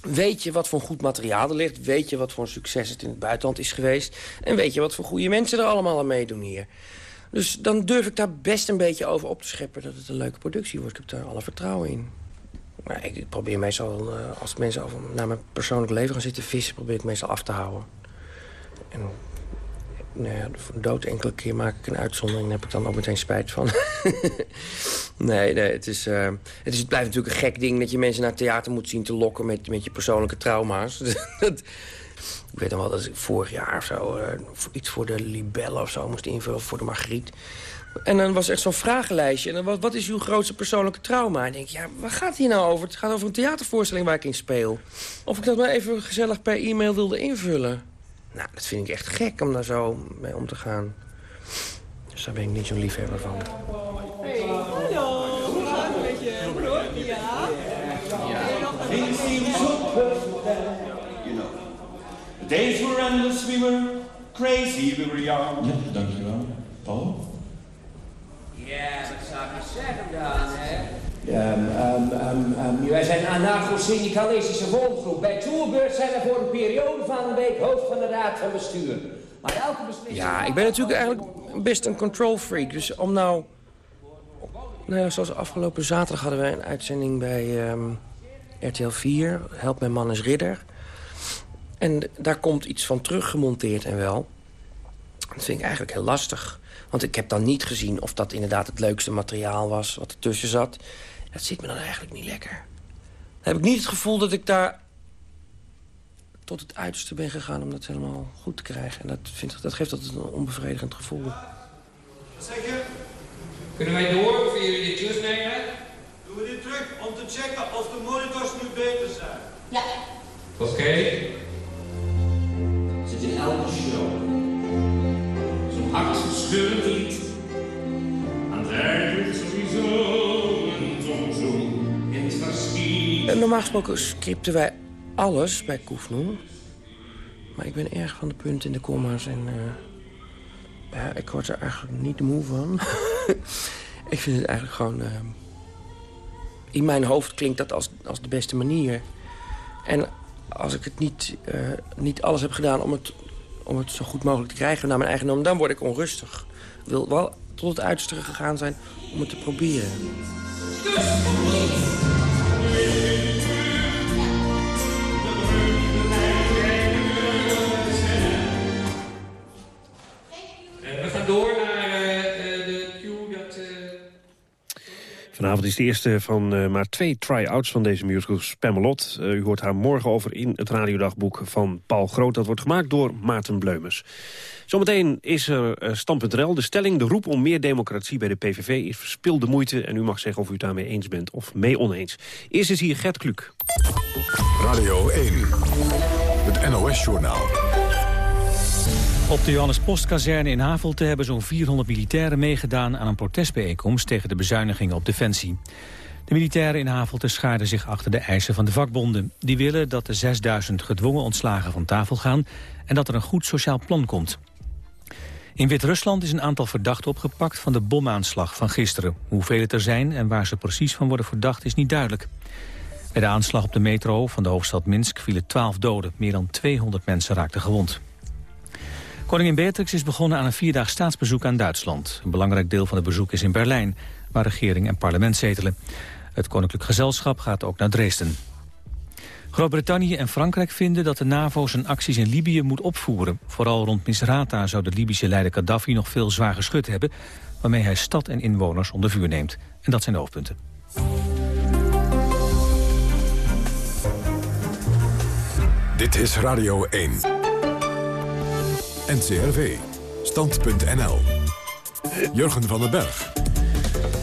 weet je wat voor goed materiaal er ligt. Weet je wat voor een succes het in het buitenland is geweest. En weet je wat voor goede mensen er allemaal aan meedoen hier. Dus dan durf ik daar best een beetje over op te scheppen... dat het een leuke productie wordt. Ik heb daar alle vertrouwen in. Maar ik probeer meestal, eh, als mensen over naar mijn persoonlijk leven gaan zitten vissen... probeer ik meestal af te houden. En nou ja, voor dood enkele keer maak ik een uitzondering... daar heb ik dan ook meteen spijt van. *laughs* nee, nee het, is, eh, het, is, het blijft natuurlijk een gek ding... dat je mensen naar theater moet zien te lokken met, met je persoonlijke trauma's. *laughs* dat, ik weet nog wel dat ik vorig jaar of zo... eh, iets voor de Libelle of zo moest invullen... voor de Margriet. En dan was echt zo'n vragenlijstje. En dan, wat, wat is uw grootste persoonlijke trauma? En ik denk, ja, waar gaat hier nou over? Het gaat over een theatervoorstelling waar ik in speel. Of ik dat maar even gezellig per e-mail wilde invullen. Nou, dat vind ik echt gek om daar zo mee om te gaan. Dus daar ben ik niet zo'n liefhebber van. Hey, hallo. Hoe gaat het met je? Ja? The days were endless, we were crazy, we were young. Ja, dankjewel. Paul? Ja, wat zou ik zeggen dan, hè? Um, um, um, wij zijn anarcho-syndicalistische volksgroep. Bij Tourbeurt zijn we voor een periode van een week hoofd van de raad van bestuur. Maar elke beslissing... Ja, ik ben natuurlijk eigenlijk best een control freak. Dus om nou... Nou ja, zoals afgelopen zaterdag hadden wij een uitzending bij RTL 4. Help mijn man is ridder. En daar komt iets van teruggemonteerd en wel. Dat vind ik eigenlijk heel lastig. Want ik heb dan niet gezien of dat inderdaad het leukste materiaal was... wat ertussen zat. Dat zit me dan eigenlijk niet lekker. Dan heb ik niet het gevoel dat ik daar tot het uiterste ben gegaan... om dat helemaal goed te krijgen. En dat, vind, dat geeft altijd een onbevredigend gevoel. Zeg je? Kunnen wij door? Of jullie dit terugnemen? Doen we dit terug om te checken of de monitors nu beter zijn? Ja. Oké. Zit in elke show. Zo'n hartverscheurend lied. Aan sowieso normaal gesproken scripten wij alles bij Koefnoen. Maar ik ben erg van de punten in de comma's en... Uh, ja, ik word er eigenlijk niet moe van. *laughs* ik vind het eigenlijk gewoon... Uh, in mijn hoofd klinkt dat als, als de beste manier. En als ik het niet, uh, niet alles heb gedaan om het, om het zo goed mogelijk te krijgen naar mijn eigen norm... dan word ik onrustig. Ik wil wel tot het uiterste gegaan zijn om het te proberen. We gaan door Vanavond is de eerste van uh, maar twee try-outs van deze musical Spamalot. Uh, u hoort haar morgen over in het radiodagboek van Paul Groot. Dat wordt gemaakt door Maarten Bleumers. Zometeen is er uh. De stelling, de roep om meer democratie bij de PVV is verspilde moeite. En u mag zeggen of u het daarmee eens bent of mee oneens. Eerst is hier Gert Kluk. Radio 1, het NOS-journaal. Op de Johannes Postkazerne in Havelte hebben zo'n 400 militairen meegedaan aan een protestbijeenkomst tegen de bezuinigingen op defensie. De militairen in Havelte schaarden zich achter de eisen van de vakbonden. Die willen dat de 6000 gedwongen ontslagen van tafel gaan en dat er een goed sociaal plan komt. In Wit-Rusland is een aantal verdachten opgepakt van de bomaanslag van gisteren. Hoeveel het er zijn en waar ze precies van worden verdacht is niet duidelijk. Bij de aanslag op de metro van de hoofdstad Minsk vielen 12 doden. Meer dan 200 mensen raakten gewond. Koningin Beatrix is begonnen aan een vierdaag staatsbezoek aan Duitsland. Een belangrijk deel van het bezoek is in Berlijn, waar regering en parlement zetelen. Het koninklijk gezelschap gaat ook naar Dresden. Groot-Brittannië en Frankrijk vinden dat de NAVO zijn acties in Libië moet opvoeren. Vooral rond Misrata zou de Libische leider Gaddafi nog veel zwaar geschud hebben... waarmee hij stad en inwoners onder vuur neemt. En dat zijn de hoofdpunten. Dit is Radio 1. NCRV. Stand.nl. Jurgen van den Berg.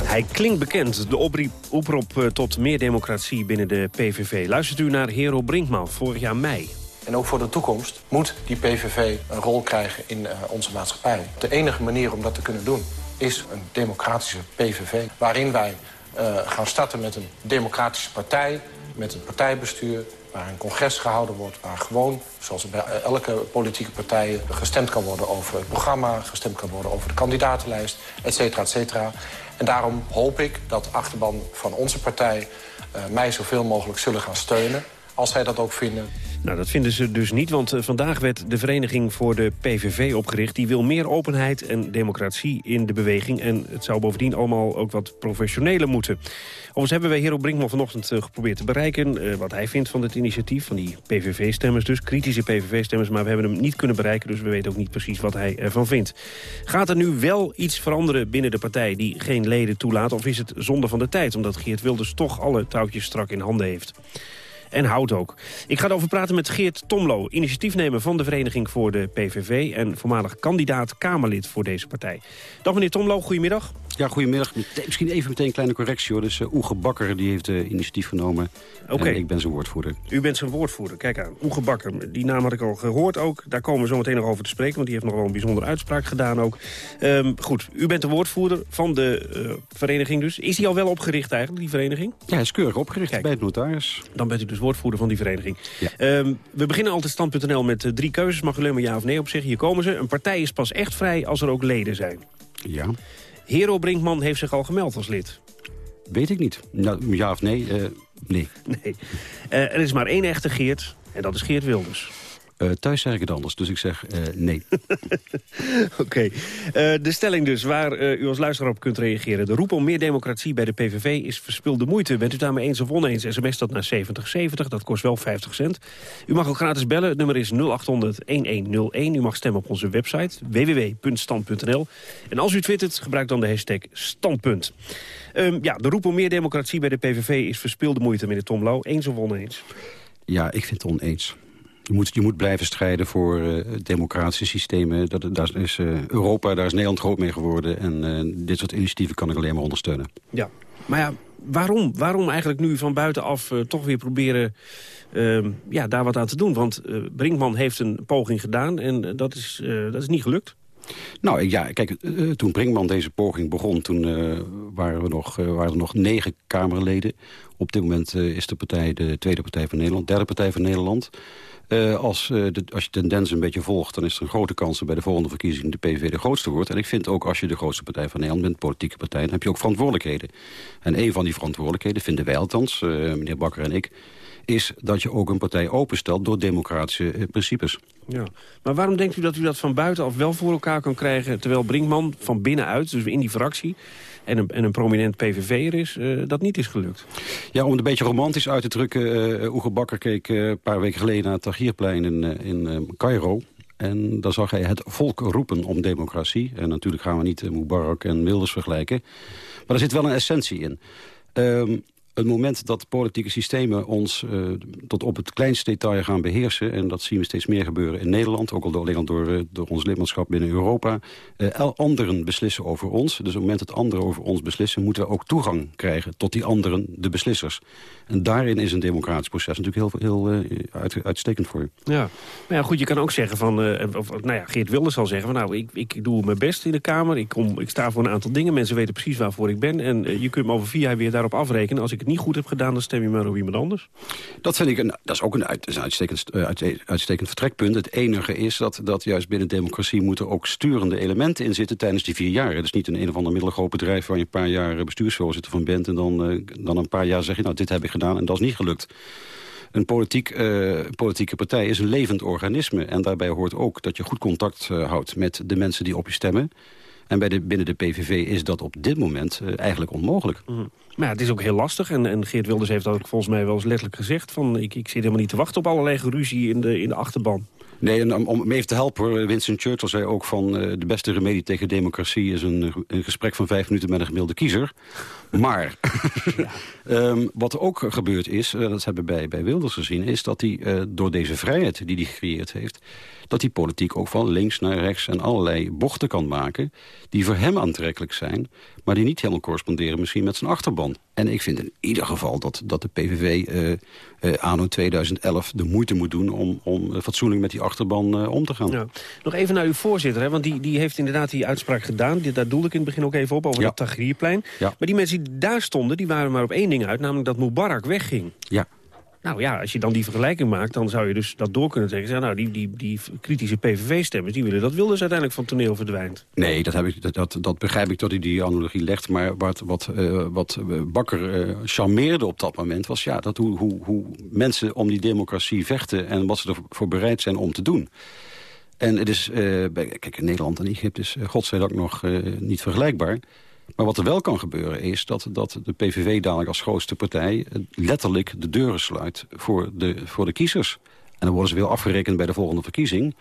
Hij klinkt bekend, de oproep, oproep tot meer democratie binnen de PVV. Luistert u naar Hero Brinkman vorig jaar mei. En ook voor de toekomst moet die PVV een rol krijgen in uh, onze maatschappij. De enige manier om dat te kunnen doen is een democratische PVV... waarin wij uh, gaan starten met een democratische partij, met een partijbestuur waar een congres gehouden wordt... waar gewoon, zoals bij elke politieke partij... gestemd kan worden over het programma... gestemd kan worden over de kandidatenlijst, et cetera, et cetera. En daarom hoop ik dat de achterban van onze partij... Uh, mij zoveel mogelijk zullen gaan steunen, als zij dat ook vinden. Nou, dat vinden ze dus niet, want uh, vandaag werd de Vereniging voor de PVV opgericht. Die wil meer openheid en democratie in de beweging. En het zou bovendien allemaal ook wat professioneler moeten. Overigens hebben wij Hero Brinkman vanochtend uh, geprobeerd te bereiken... Uh, wat hij vindt van dit initiatief, van die PVV-stemmers dus. Kritische PVV-stemmers, maar we hebben hem niet kunnen bereiken... dus we weten ook niet precies wat hij ervan vindt. Gaat er nu wel iets veranderen binnen de partij die geen leden toelaat... of is het zonde van de tijd, omdat Geert Wilders toch alle touwtjes strak in handen heeft? En houdt ook. Ik ga erover praten met Geert Tomlo, initiatiefnemer van de Vereniging voor de PVV... en voormalig kandidaat Kamerlid voor deze partij. Dag meneer Tomlo, goedemiddag. Ja, goedemiddag. Misschien even meteen een kleine correctie. Hoor. Dus uh, Oege Bakker die heeft uh, initiatief genomen. Oké. ik ben zijn woordvoerder. U bent zijn woordvoerder. Kijk aan. Oege Bakker. Die naam had ik al gehoord ook. Daar komen we zo meteen nog over te spreken. Want die heeft nog wel een bijzondere uitspraak gedaan ook. Um, goed, u bent de woordvoerder van de uh, vereniging dus. Is die al wel opgericht eigenlijk, die vereniging? Ja, is keurig opgericht Kijk, bij het notaris. Dan bent u dus woordvoerder van die vereniging. Ja. Um, we beginnen altijd stand.nl met drie keuzes. Mag u alleen maar ja of nee op zeggen. Hier komen ze. Een partij is pas echt vrij als er ook leden zijn. Ja. Hero Brinkman heeft zich al gemeld als lid. Weet ik niet. Nou, ja of nee? Uh, nee. *laughs* nee. Uh, er is maar één echte Geert en dat is Geert Wilders. Uh, thuis zeg ik het anders, dus ik zeg uh, nee. *laughs* Oké. Okay. Uh, de stelling dus, waar u als luisteraar op kunt reageren. De roep om meer democratie bij de PVV is verspilde moeite. Bent u daarmee eens of oneens? SMS dat naar 7070, dat kost wel 50 cent. U mag ook gratis bellen, het nummer is 0800-1101. U mag stemmen op onze website www.stand.nl. En als u twittert, gebruik dan de hashtag standpunt. Um, ja, de roep om meer democratie bij de PVV is verspilde moeite, meneer Tom Lauw. Eens of oneens? Ja, ik vind het oneens. Je moet, je moet blijven strijden voor uh, democratische systemen. Dat, daar is, uh, Europa, daar is Nederland groot mee geworden. En uh, dit soort initiatieven kan ik alleen maar ondersteunen. Ja, maar ja, waarom, waarom eigenlijk nu van buitenaf toch weer proberen ehm, ja, daar wat aan te doen? Want Brinkman heeft een poging gedaan en dat, is, dat is niet gelukt. Nou ja, kijk, toen Brinkman deze poging begon... toen waren, we nog, waren er nog negen Kamerleden. Op dit moment is de partij de tweede partij van Nederland, derde partij van Nederland... Als, de, als je tendens een beetje volgt... dan is er een grote kans dat bij de volgende verkiezing de PVV de grootste wordt. En ik vind ook als je de grootste partij van Nederland bent, politieke partij... dan heb je ook verantwoordelijkheden. En een van die verantwoordelijkheden, vinden wij althans, meneer Bakker en ik... is dat je ook een partij openstelt door democratische principes. Ja. Maar waarom denkt u dat u dat van buitenaf wel voor elkaar kan krijgen... terwijl Brinkman van binnenuit, dus in die fractie en een, en een prominent PVV'er is, uh, dat niet is gelukt. Ja, om het een beetje romantisch uit te drukken... Uh, Oege Bakker keek uh, een paar weken geleden naar het Tahrirplein in, in Cairo... En dan zag hij het volk roepen om democratie. En natuurlijk gaan we niet Mubarak en Wilders vergelijken. Maar er zit wel een essentie in. Um, het moment dat politieke systemen ons uh, tot op het kleinste detail gaan beheersen... en dat zien we steeds meer gebeuren in Nederland... ook al alleen door, uh, door ons lidmaatschap binnen Europa... Uh, anderen beslissen over ons. Dus op het moment dat anderen over ons beslissen... moeten we ook toegang krijgen tot die anderen, de beslissers. En daarin is een democratisch proces natuurlijk heel, heel uit, uitstekend voor. Ja. Maar ja, goed, je kan ook zeggen van... of, nou ja, Geert Wilders zal zeggen van... nou, ik, ik doe mijn best in de Kamer. Ik, kom, ik sta voor een aantal dingen. Mensen weten precies waarvoor ik ben. En je kunt me over vier jaar weer daarop afrekenen... als ik niet goed heb gedaan, dan stem je maar op iemand anders. Dat vind ik een, dat is ook een, uit, een uitstekend, uh, uitstekend vertrekpunt. Het enige is dat, dat juist binnen democratie moeten ook sturende elementen in zitten tijdens die vier jaar. Is niet een een of ander middelgroot bedrijf waar je een paar jaar bestuursvoorzitter van bent en dan, uh, dan een paar jaar zeg je nou dit heb ik gedaan en dat is niet gelukt. Een politiek, politieke partij is een levend organisme. En daarbij hoort ook dat je goed contact houdt met de mensen die op je stemmen. En bij de, binnen de PVV is dat op dit moment uh, eigenlijk onmogelijk. Mm. Maar ja, het is ook heel lastig. En, en Geert Wilders heeft dat ook volgens mij wel eens letterlijk gezegd. Van, ik, ik zit helemaal niet te wachten op allerlei geruzie in de, in de achterban. Nee, en om, om even te helpen, Winston Churchill zei ook van... Uh, de beste remedie tegen democratie is een, een gesprek van vijf minuten met een gemiddelde kiezer. Maar *laughs* um, *laughs* wat er ook gebeurd is, uh, dat hebben we bij, bij Wilders gezien... is dat hij door deze vrijheid die hij gecreëerd heeft dat die politiek ook van links naar rechts en allerlei bochten kan maken... die voor hem aantrekkelijk zijn, maar die niet helemaal corresponderen misschien met zijn achterban. En ik vind in ieder geval dat, dat de PVV uh, uh, anno 2011 de moeite moet doen... om, om fatsoenlijk met die achterban om te gaan. Ja. Nog even naar uw voorzitter, hè, want die, die heeft inderdaad die uitspraak gedaan. Die, daar doelde ik in het begin ook even op, over ja. het Tagrierplein. Ja. Maar die mensen die daar stonden, die waren maar op één ding uit... namelijk dat Mubarak wegging. Ja. Nou ja, als je dan die vergelijking maakt, dan zou je dus dat door kunnen trekken. Nou, die, die, die kritische PVV-stemmers, die willen dat Wilders uiteindelijk van toneel verdwijnt. Nee, dat, heb ik, dat, dat, begrijp ik dat hij die analogie legt. Maar wat, wat, uh, wat Bakker uh, charmeerde op dat moment was ja, dat hoe, hoe, hoe mensen om die democratie vechten... en wat ze ervoor bereid zijn om te doen. En het is, kijk, Nederland en Egypte is godzijdank nog niet vergelijkbar... Maar wat er wel kan gebeuren is dat, dat de PVV dadelijk als grootste partij... letterlijk de deuren sluit voor de, voor de kiezers. En dan worden ze weer afgerekend bij de volgende verkiezing.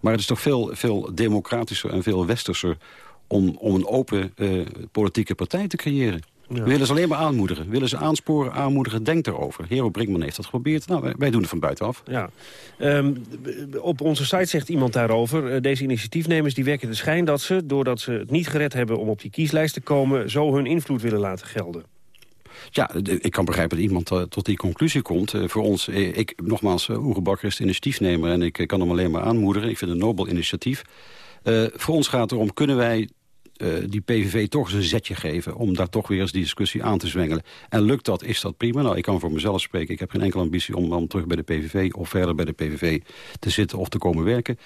Maar het is toch veel, veel democratischer en veel westerser... om, om een open uh, politieke partij te creëren. We willen ze alleen maar aanmoedigen. We willen ze aansporen, aanmoedigen, denk erover. Hero Brinkman heeft dat geprobeerd. Nou, wij, doen het van buitenaf. Ja. Ehm, op onze site zegt iemand daarover... eh, deze initiatiefnemers die werken de schijn dat ze... doordat ze het niet gered hebben om op die kieslijst te komen... zo hun invloed willen laten gelden. Ja, ik kan begrijpen dat iemand eh, tot die conclusie komt. Eh, voor ons, ik, nogmaals, Bakker is de initiatiefnemer... en ik kan hem alleen maar aanmoedigen. Ik vind het een nobel initiatief. Voor ons gaat het erom, kunnen wij eh, die PVV toch eens een zetje geven... om daar toch weer eens die discussie aan te zwengelen. En lukt dat, is dat prima. Nou, ik kan voor mezelf spreken. Ik heb geen enkele ambitie om, om terug bij de PVV... of verder bij de PVV te zitten of te komen werken.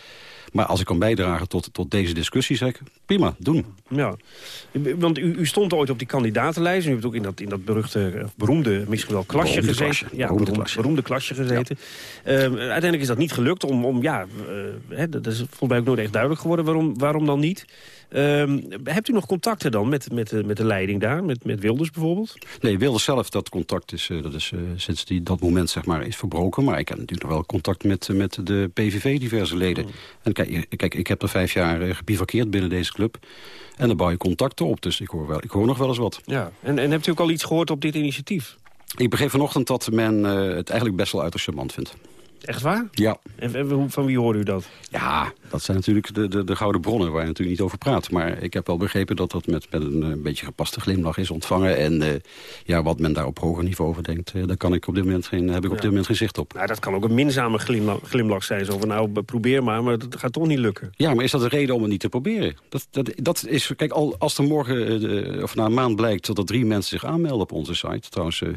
Maar als ik kan bijdragen tot, tot deze discussie, zeg ik, prima, doen. Ja, want u, u stond ooit op die kandidatenlijst. U hebt ook in dat, in dat beruchte, beroemde, misschien wel klasje Beroemde gezeten. klasje, Ja, beroemde beroemde, klasje. beroemde klasje gezeten. Ehm, uiteindelijk is dat niet gelukt. Om, om, ja, eh, hè, dat is volgens mij ook nooit echt duidelijk geworden. Waarom, waarom dan niet? Ehm, hebt u nog contacten dan met, met, de- met de leiding daar? Met, met Wilders bijvoorbeeld? Nee, Wilders zelf, dat contact is, eh, dat is eh, sinds die, dat moment zeg maar, is verbroken. Maar ik heb natuurlijk nog wel contact met, eh, met de PVV, diverse leden. Mm. En kijk, kijk, ik heb er vijf jaar eh, gebivakkeerd binnen deze club. En dan bouw je contacten op, dus ik hoor, wel, ik hoor nog wel eens wat. Ja. En, en hebt u ook al iets gehoord op dit initiatief? Ik begreep vanochtend dat men eh, het eigenlijk best wel uiterst charmant vindt. Echt waar? Ja. En, van wie hoorde u dat? Ja, dat zijn natuurlijk de, de, de gouden bronnen waar je natuurlijk niet over praat. Maar ik heb wel begrepen dat dat met, met een, eh, beetje gepaste glimlach is ontvangen. En eh, ja, wat men daar op hoger niveau over denkt, eh, daar kan ik op dit moment geen, heb ik op dit moment geen zicht op. Nou, dat kan ook een minzame glimlach, glimlach zijn. Zo van, nou, probeer maar, maar dat gaat toch niet lukken. Ja, maar is dat een reden om het niet te proberen? Dat, dat, dat is, kijk, al, als er morgen, of na een maand blijkt... dat er drie mensen zich aanmelden op onze site, trouwens eh,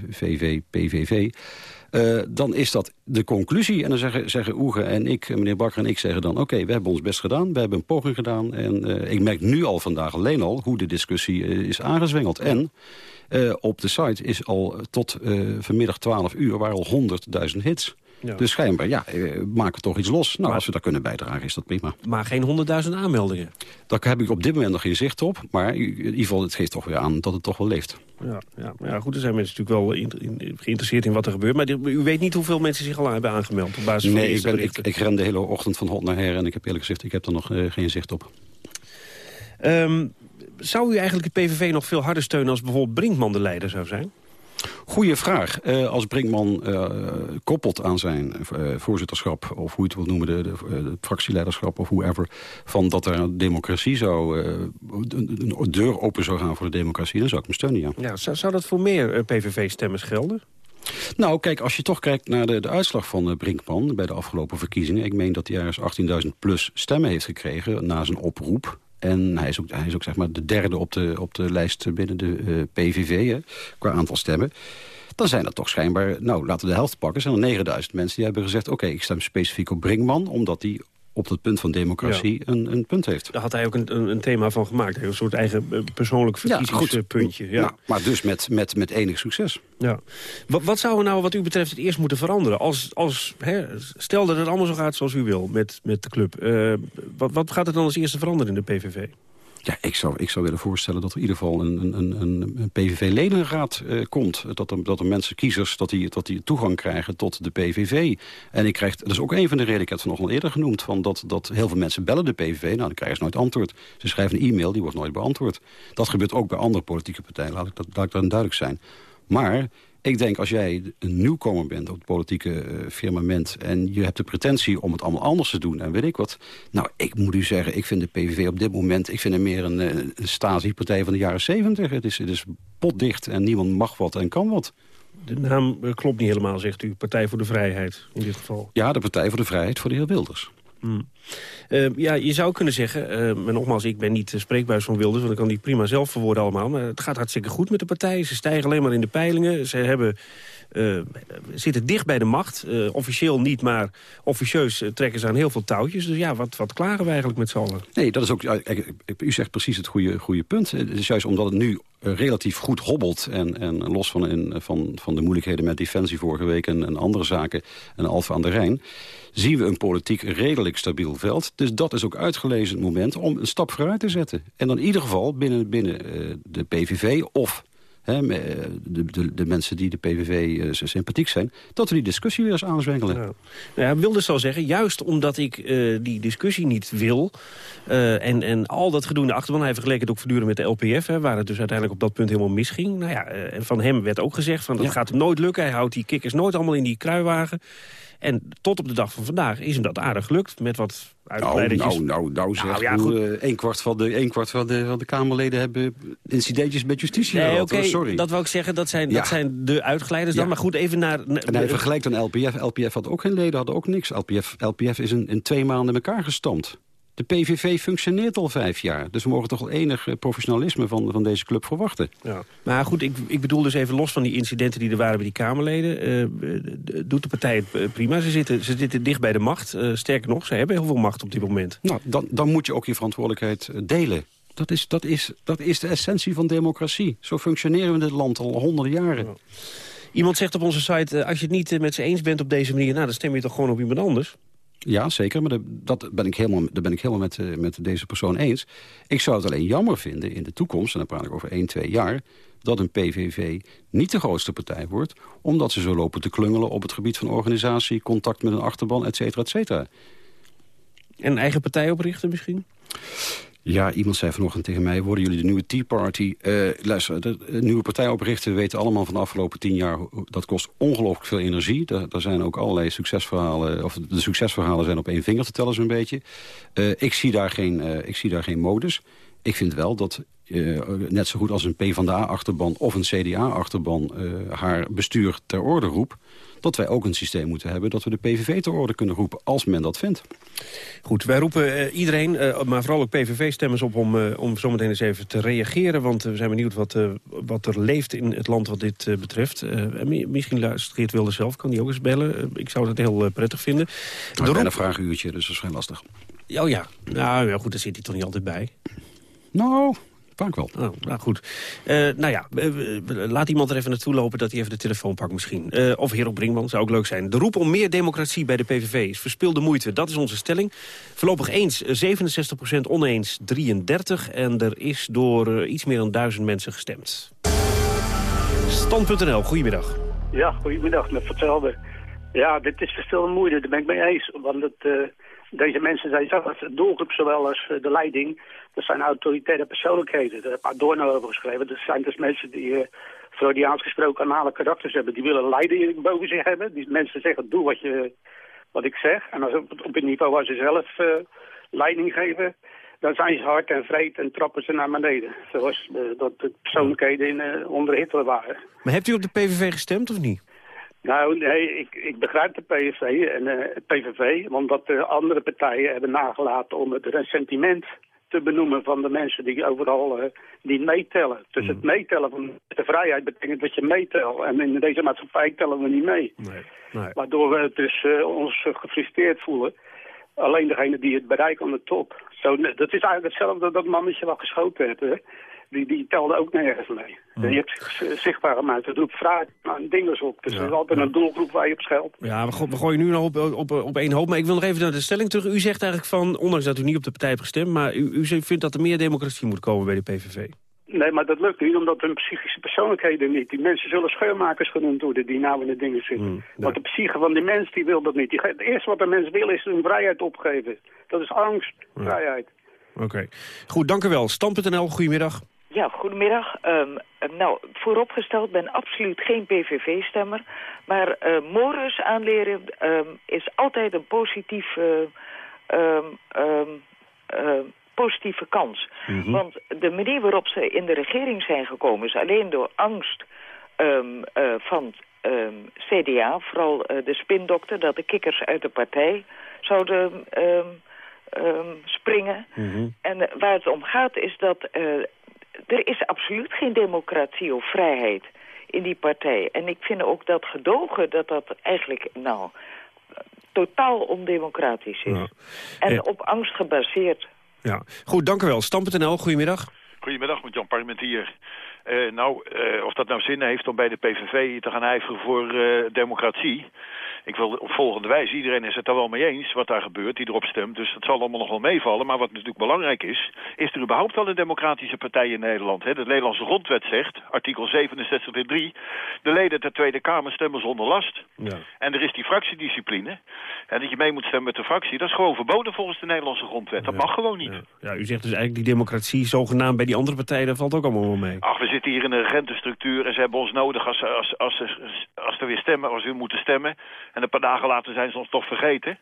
Eh, dan is dat de conclusie. En dan zeggen, zeggen Oege en ik, eh, meneer Bakker en ik zeggen dan... oké, we hebben ons best gedaan, we hebben een poging gedaan... en eh, ik merk nu al vandaag alleen al hoe de discussie is aangezwengeld. En op de site is al tot vanmiddag 12 uur... waren al 100.000 hits. Ja. Dus schijnbaar, ja, eh, maken we toch iets los. Nou, als we daar kunnen bijdragen, is dat prima. Maar geen honderdduizend aanmeldingen. Daar heb ik op dit moment nog geen zicht op. Maar in ieder geval, het geeft toch weer aan dat het toch wel leeft. Ja, ja, ja, goed, er zijn mensen natuurlijk wel in- in- geïnteresseerd in wat er gebeurt. Maar u weet niet hoeveel mensen zich al hebben aangemeld op basis van Nee, ik, eerste ben, ik, berichten. ik ren de hele ochtend van hot naar her. En ik heb eerlijk gezegd, ik heb er nog eh, geen zicht op. Ehm, zou u eigenlijk de PVV nog veel harder steunen als bijvoorbeeld Brinkman de leider zou zijn? Goeie vraag. Eh, als Brinkman eh, koppelt aan zijn eh, voorzitterschap... of hoe je het wil noemen, de, de, de fractieleiderschap of whoever... van dat er een democratie zou... een, een deur open zou gaan voor de democratie... dan zou ik hem steunen, ja. Ja, zou, zou dat voor meer PVV-stemmers gelden? Nou, kijk, als je toch kijkt naar de, de uitslag van Brinkman... bij de afgelopen verkiezingen... ik meen dat hij ergens 18.000 plus stemmen heeft gekregen na zijn oproep... En hij is ook, hij is ook zeg maar de derde op de, op de lijst binnen de eh, PVV, hè, qua aantal stemmen. Dan zijn er toch schijnbaar, nou laten we de helft pakken... zijn er 9000 mensen die hebben gezegd... oké, ik stem specifiek op Brinkman... omdat hij op het punt van democratie een, een punt heeft. Daar had hij ook een, een, een thema van gemaakt. Hij Een soort eigen eh, persoonlijk verkiezingspuntje. Ja, Nou, maar dus met, met, met enig succes. Ja. Wat, wat zou er nou wat u betreft het eerst moeten veranderen? Als, als, hè, stel dat het allemaal zo gaat zoals u wil met, met de club. Eh, wat, wat gaat er dan als eerste veranderen in de PVV? Ja, ik zou, ik zou willen voorstellen dat er in ieder geval een, een, een, een PVV-ledenraad eh, komt. Dat er, dat er mensen, kiezers, dat die, dat die toegang krijgen tot de PVV. En ik krijg, dat is ook een van de redenen, ik heb het vanochtend eerder genoemd... Van dat, dat heel veel mensen bellen de PVV, nou dan krijgen ze nooit antwoord. Ze schrijven een e-mail, die wordt nooit beantwoord. Dat gebeurt ook bij andere politieke partijen, laat ik, dat, laat duidelijk zijn. Maar ik denk als jij een nieuwkomer bent op het politieke eh, firmament... en je hebt de pretentie om het allemaal anders te doen en weet ik wat... nou, ik moet u zeggen, ik vind de PVV op dit moment... ik vind het meer een, eh, een Stasi-partij van de jaren zeventig. Het is, het is potdicht en niemand mag wat en kan wat. De naam eh, klopt niet helemaal, zegt u. Partij voor de Vrijheid in dit geval. Ja, de Partij voor de Vrijheid voor de heer Wilders. Hmm. Eh, ja, je zou kunnen zeggen, eh, maar nogmaals, ik ben niet de spreekbuis van Wilders... want ik kan die prima zelf verwoorden allemaal. Maar het gaat hartstikke goed met de partij. Ze stijgen alleen maar in de peilingen. Ze hebben, eh, zitten dicht bij de macht. Eh, officieel niet, maar officieus eh, trekken ze aan heel veel touwtjes. Dus ja, wat, wat klagen we eigenlijk met z'n allen? Nee, dat is ook. U zegt precies het goede, goede punt. Het is juist omdat het nu eh, relatief goed hobbelt. En, en los van, van, van de moeilijkheden met defensie vorige week en, en andere zaken. En Alfa aan de Rijn. Zien we een politiek redelijk stabiel veld. Dus dat is ook uitgelezen het moment om een stap vooruit te zetten. En dan in ieder geval binnen, binnen eh, de PVV of hè, de, de, de, mensen die de PVV uh, sympathiek zijn... dat we die discussie weer eens aanzwengelen. Nou, ja, wilde zal zeggen, juist omdat ik uh, die discussie niet wil... Uh, en, en al dat gedoe in de achterban, hij vergeleken het ook voortdurend met de LPF... Hè, waar het dus uiteindelijk op dat punt helemaal misging. Nou ja, en van hem werd ook gezegd, van, dat ja. gaat hem nooit lukken. Hij houdt die kikkers nooit allemaal in die kruiwagen. En tot op de dag van vandaag is hem dat aardig gelukt. Met wat nou, nou, nou, nou, zeg. Nou, ja, goed. Uh, een kwart, van de, een kwart van, de, van de Kamerleden hebben incidentjes met justitie nee, gehad. Okay, sorry. Dat wil ik zeggen, dat zijn, ja. dat zijn de uitgeleiders dan. Maar goed, even naar... En hij vergelijkt dan LPF. LPF had ook geen leden, hadden ook niks. LPF, LPF is in, in twee maanden in elkaar gestampt. De PVV functioneert al vijf jaar. Dus we mogen toch wel enig professionalisme van, van deze club verwachten. Ja. Maar goed, ik, ik bedoel dus even los van die incidenten die er waren bij die Kamerleden. Uh, doet de partij het prima. Ze zitten, ze zitten dicht bij de macht. Uh, sterker nog, ze hebben heel veel macht op dit moment. Nou, dan, dan moet je ook je verantwoordelijkheid delen. Dat is, dat, is, dat is de essentie van democratie. Zo functioneren we in dit land al honderden jaren. Ja. Iemand zegt op onze site, als je het niet met ze eens bent op deze manier... Nou, dan stem je toch gewoon op iemand anders? Ja, zeker. Maar dat ben ik helemaal, dat ben ik helemaal met, uh, met deze persoon eens. Ik zou het alleen jammer vinden in de toekomst, en dan praat ik over 1, 2 jaar... dat een PVV niet de grootste partij wordt... omdat ze zo lopen te klungelen op het gebied van organisatie... contact met een achterban, et cetera, et cetera. En eigen partij oprichten misschien? Ja, iemand zei vanochtend tegen mij, worden jullie de nieuwe Tea Party? Uh, luister, de, nieuwe partij oprichten, we weten allemaal van de afgelopen tien jaar... dat kost ongelooflijk veel energie. Daar, zijn ook allerlei succesverhalen, of de succesverhalen zijn op één vinger te tellen zo'n beetje. Uh, ik, zie daar geen, uh, ik zie daar geen modus. Ik vind wel dat net zo goed als een PvdA-achterban of een CDA-achterban haar bestuur ter orde roept, dat wij ook een systeem moeten hebben dat we de PVV ter orde kunnen roepen als men dat vindt. Goed, wij roepen uh, iedereen, maar vooral ook PVV-stemmers op om, om zometeen eens even te reageren, want we zijn benieuwd wat, wat er leeft in het land wat dit betreft. misschien luistert Geert Wilde zelf, kan die ook eens bellen. ik zou dat heel prettig vinden. Nou, roep... een vraaguurtje, dus dat is vrij lastig. Oh ja, nou ja, goed, daar zit hij toch niet altijd bij. Nou, vaak wel. Oh, nou goed. Uh, nou ja, laat iemand er even naartoe lopen dat hij even de telefoon pakt misschien. Uh, of Hero Brinkman, zou ook leuk zijn. De roep om meer democratie bij de PVV is verspilde moeite. Dat is onze stelling. Voorlopig eens 67% oneens 33. En er is door uh, iets meer dan duizend mensen gestemd. Stand.nl, goedemiddag. Ja, goedemiddag, met hetzelfde. Ja, dit is verspilde moeite, daar ben ik mee eens. Want het deze mensen zijn zelf, de doelgroep zowel als de leiding, dat zijn autoritaire persoonlijkheden. Daar heb Adorno over geschreven. Dat zijn dus mensen die uh, Freudiaans gesproken anale karakters hebben. Die willen leiding boven zich hebben. Die mensen zeggen, doe wat, je, wat ik zeg. En als op, het niveau waar ze zelf uh, leiding geven, dan zijn ze hard en vreed en trappen ze naar beneden. Zoals dat de persoonlijkheden in, onder Hitler waren. Maar hebt u op de PVV gestemd of niet? Nou, nee, ik, ik begrijp de PVV en uh, PVV, omdat de andere partijen hebben nagelaten om het ressentiment te benoemen van de mensen die overal uh, niet meetellen. Dus mm. het meetellen van de vrijheid betekent dat je meetelt. En in deze maatschappij tellen we niet mee. Nee, nee. Waardoor we dus uh, ons gefrustreerd voelen. Alleen degene die het bereiken aan de top. Zo, dat is eigenlijk hetzelfde dat mannetje wat geschoten heeft. Hè? Die, die telde ook nergens mee. Hmm. En je hebt zich zichtbaar gemaakt. Dat doet vragen aan dingen op. Dus ja. er is altijd een doelgroep waar je op scheldt. Ja, we, go we gooien nu nog op, op, op één hoop. Maar ik wil nog even naar de stelling terug. U zegt eigenlijk van, ondanks dat u niet op de partij hebt gestemd... maar u, u vindt dat er meer democratie moet komen bij de PVV. Nee, maar dat lukt niet, omdat hun psychische persoonlijkheden niet. Die mensen zullen scheurmakers genoemd worden die nou in de dingen zitten. Mm, ja. Want de psyche van die mens die wil dat niet. Die, het eerste wat een mens wil is hun vrijheid opgeven. Dat is angst, ja. vrijheid. Oké. Okay. Goed, dank u wel. Stam.nl, goedemiddag. Ja, goedemiddag. Um, nou, vooropgesteld ben absoluut geen PVV-stemmer. Maar uh, Morus aanleren um, is altijd een positieve, um, positieve kans. Mm -hmm. Want de manier waarop ze in de regering zijn gekomen... is alleen door angst uh, van CDA, vooral de spindokter... dat de kikkers uit de partij zouden... springen. Mm -hmm. En waar het om gaat is dat er is absoluut geen democratie of vrijheid in die partij. En ik vind ook dat gedogen dat dat eigenlijk, nou, totaal ondemocratisch is. Ja. En ja. op angst gebaseerd. Ja, goed, dank u wel. Stam.nl, goedemiddag. Goedemiddag, met Jan Parlementier. Uh, nou, uh, of dat nou zin heeft om bij de PVV te gaan ijveren voor uh, democratie... ik wil op volgende wijze, iedereen is het daar wel mee eens wat daar gebeurt, die erop stemt. Dus dat zal allemaal nog wel meevallen. Maar wat natuurlijk belangrijk is, is er überhaupt wel een democratische partij in Nederland. Hè? De Nederlandse grondwet zegt, artikel 67 3, de leden der Tweede Kamer stemmen zonder last. Ja. En er is die fractiediscipline. En dat je mee moet stemmen met de fractie, dat is gewoon verboden volgens de Nederlandse grondwet. Dat mag gewoon niet. Ja, u zegt dus eigenlijk die democratie zogenaamd bij die andere partijen, dat valt ook allemaal wel mee. Ach, we zitten hier in een regentenstructuur en ze hebben ons nodig als, als, als, als, als er weer stemmen, als we moeten stemmen. En een paar dagen later zijn ze ons toch vergeten.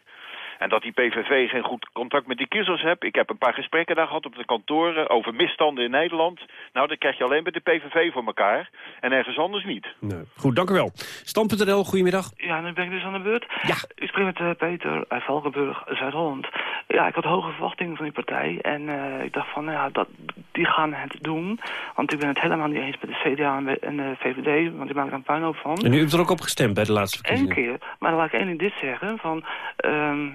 En dat die PVV geen goed contact met die kiezers heeft. Ik heb een paar gesprekken daar gehad op de kantoren over misstanden in Nederland. Nou, dat krijg je alleen bij de PVV voor elkaar. En ergens anders niet. Nee. Goed, dank u wel. Stam.nl, goedemiddag. Ja, nu ben ik dus aan de beurt. Ja. Ik spreek met eh, Peter uit Valkenburg, Zuid-Holland. Ja, ik had hoge verwachtingen van die partij. En eh, ik dacht van, nou ja, dat, die gaan het doen. Want ik ben het helemaal niet eens met de CDA en, de VVD. Want die maken er een puinhoop van. En u hebt er ook op gestemd bij de laatste Eén verkiezingen? keer. Maar dan laat ik één ding dit zeggen. Van, ehm,